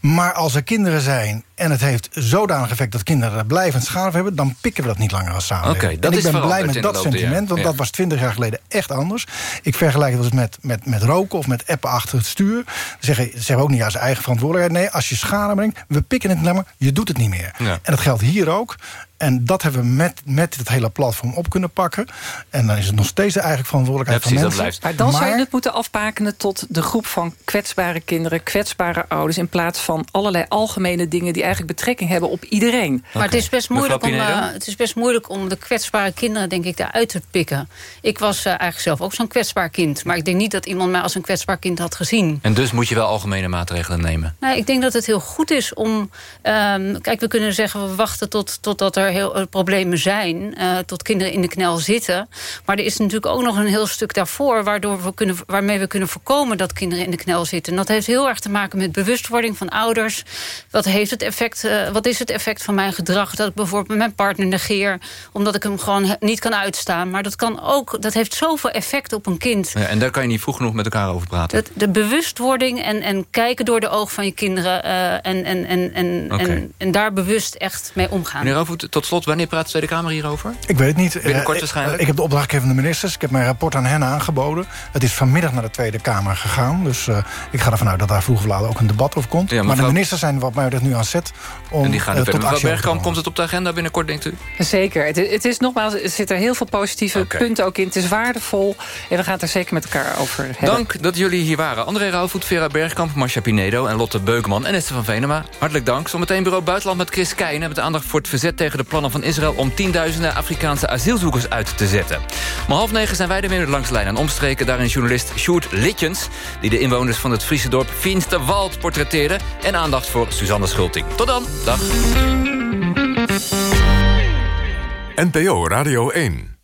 Maar als er kinderen zijn en het heeft zodanig effect... dat kinderen er blijvend schade hebben... dan pikken we dat niet langer als samenleving. Okay, dat en ik is ben blij met dat sentiment, want ja. dat was twintig jaar geleden echt anders. Ik vergelijk het met, met, met roken of met appen achter het stuur. Zeggen zeg ook niet aan zijn eigen verantwoordelijkheid. Nee, als je schade brengt, we pikken het langer, je doet het niet meer. Ja. En dat geldt hier ook. En dat hebben we met, met het hele platform op kunnen pakken. En dan is het nog steeds de eigen verantwoordelijkheid ja, van mensen. Maar dan zou je het moeten afbakenen tot de groep van kwetsbare kinderen... kwetsbare ouders, in plaats van allerlei algemene dingen... die eigenlijk betrekking hebben op iedereen. Maar het, is best moeilijk om, uh, het is best moeilijk om de kwetsbare kinderen, denk ik, daaruit te pikken. Ik was uh, eigenlijk zelf ook zo'n kwetsbaar kind. Maar ik denk niet dat iemand mij als een kwetsbaar kind had gezien. En dus moet je wel algemene maatregelen nemen? Nou, ik denk dat het heel goed is om... Um, kijk, we kunnen zeggen, we wachten tot, totdat er heel, uh, problemen zijn. Uh, tot kinderen in de knel zitten. Maar er is natuurlijk ook nog een heel stuk daarvoor... Waardoor we kunnen, waarmee we kunnen voorkomen dat kinderen in de knel zitten. En dat heeft heel erg te maken met bewustwording van ouders. Wat, heeft het effect, uh, wat is het effect van mijn gedrag? Dat ik bijvoorbeeld mijn partner negeer... omdat ik hem gewoon niet kan uitstaan. Maar dat, kan ook, dat heeft zoveel effect op een kind. Ja, en daar kan je niet vroeg genoeg met elkaar over praten. De bewustwording en, en kijken door de ogen van je kinderen... Uh, en, en, en, en, okay. en, en, daar bewust echt mee omgaan. Meneer Rauwvoet, tot slot, wanneer praat de Tweede Kamer hierover? Ik weet het niet. Binnenkort uh, waarschijnlijk? Ik, ik heb de opdracht gegeven van de ministers. Ik heb mijn rapport aan hen aangeboden. Het is vanmiddag naar de Tweede Kamer gegaan. Dus uh, ik ga ervan uit dat daar vroeg of laat ook een debat over komt. Ja, maar de ministers zijn wat mij betreft nu aan zet om en die gaan uh, tot actie Bergkamp, komt het op de agenda binnenkort, denkt u? Zeker. Het, het is nogmaals, er zitten heel veel positieve okay. punten ook in. Het is waardevol en we gaan het er zeker met elkaar over hebben. Dank dat jullie hier waren. André Rauwvoet, Vera Bergkamp, Marcia Pinedo en Lotte Beukman en Esther van Venema. Hartelijk dank. Zometeen bureau Buitenland met Chris Keijnen... met aandacht voor het verzet tegen de plannen van Israël... om tienduizenden Afrikaanse asielzoekers uit te zetten. Om half negen zijn wij ermee langs de lijn aan omstreken. Daarin journalist Sjoerd Litjens... die de inwoners van het Friese dorp Fiensterwald portretteerde... en aandacht voor Suzanne Schulting. Tot dan. Dag. NPO Radio 1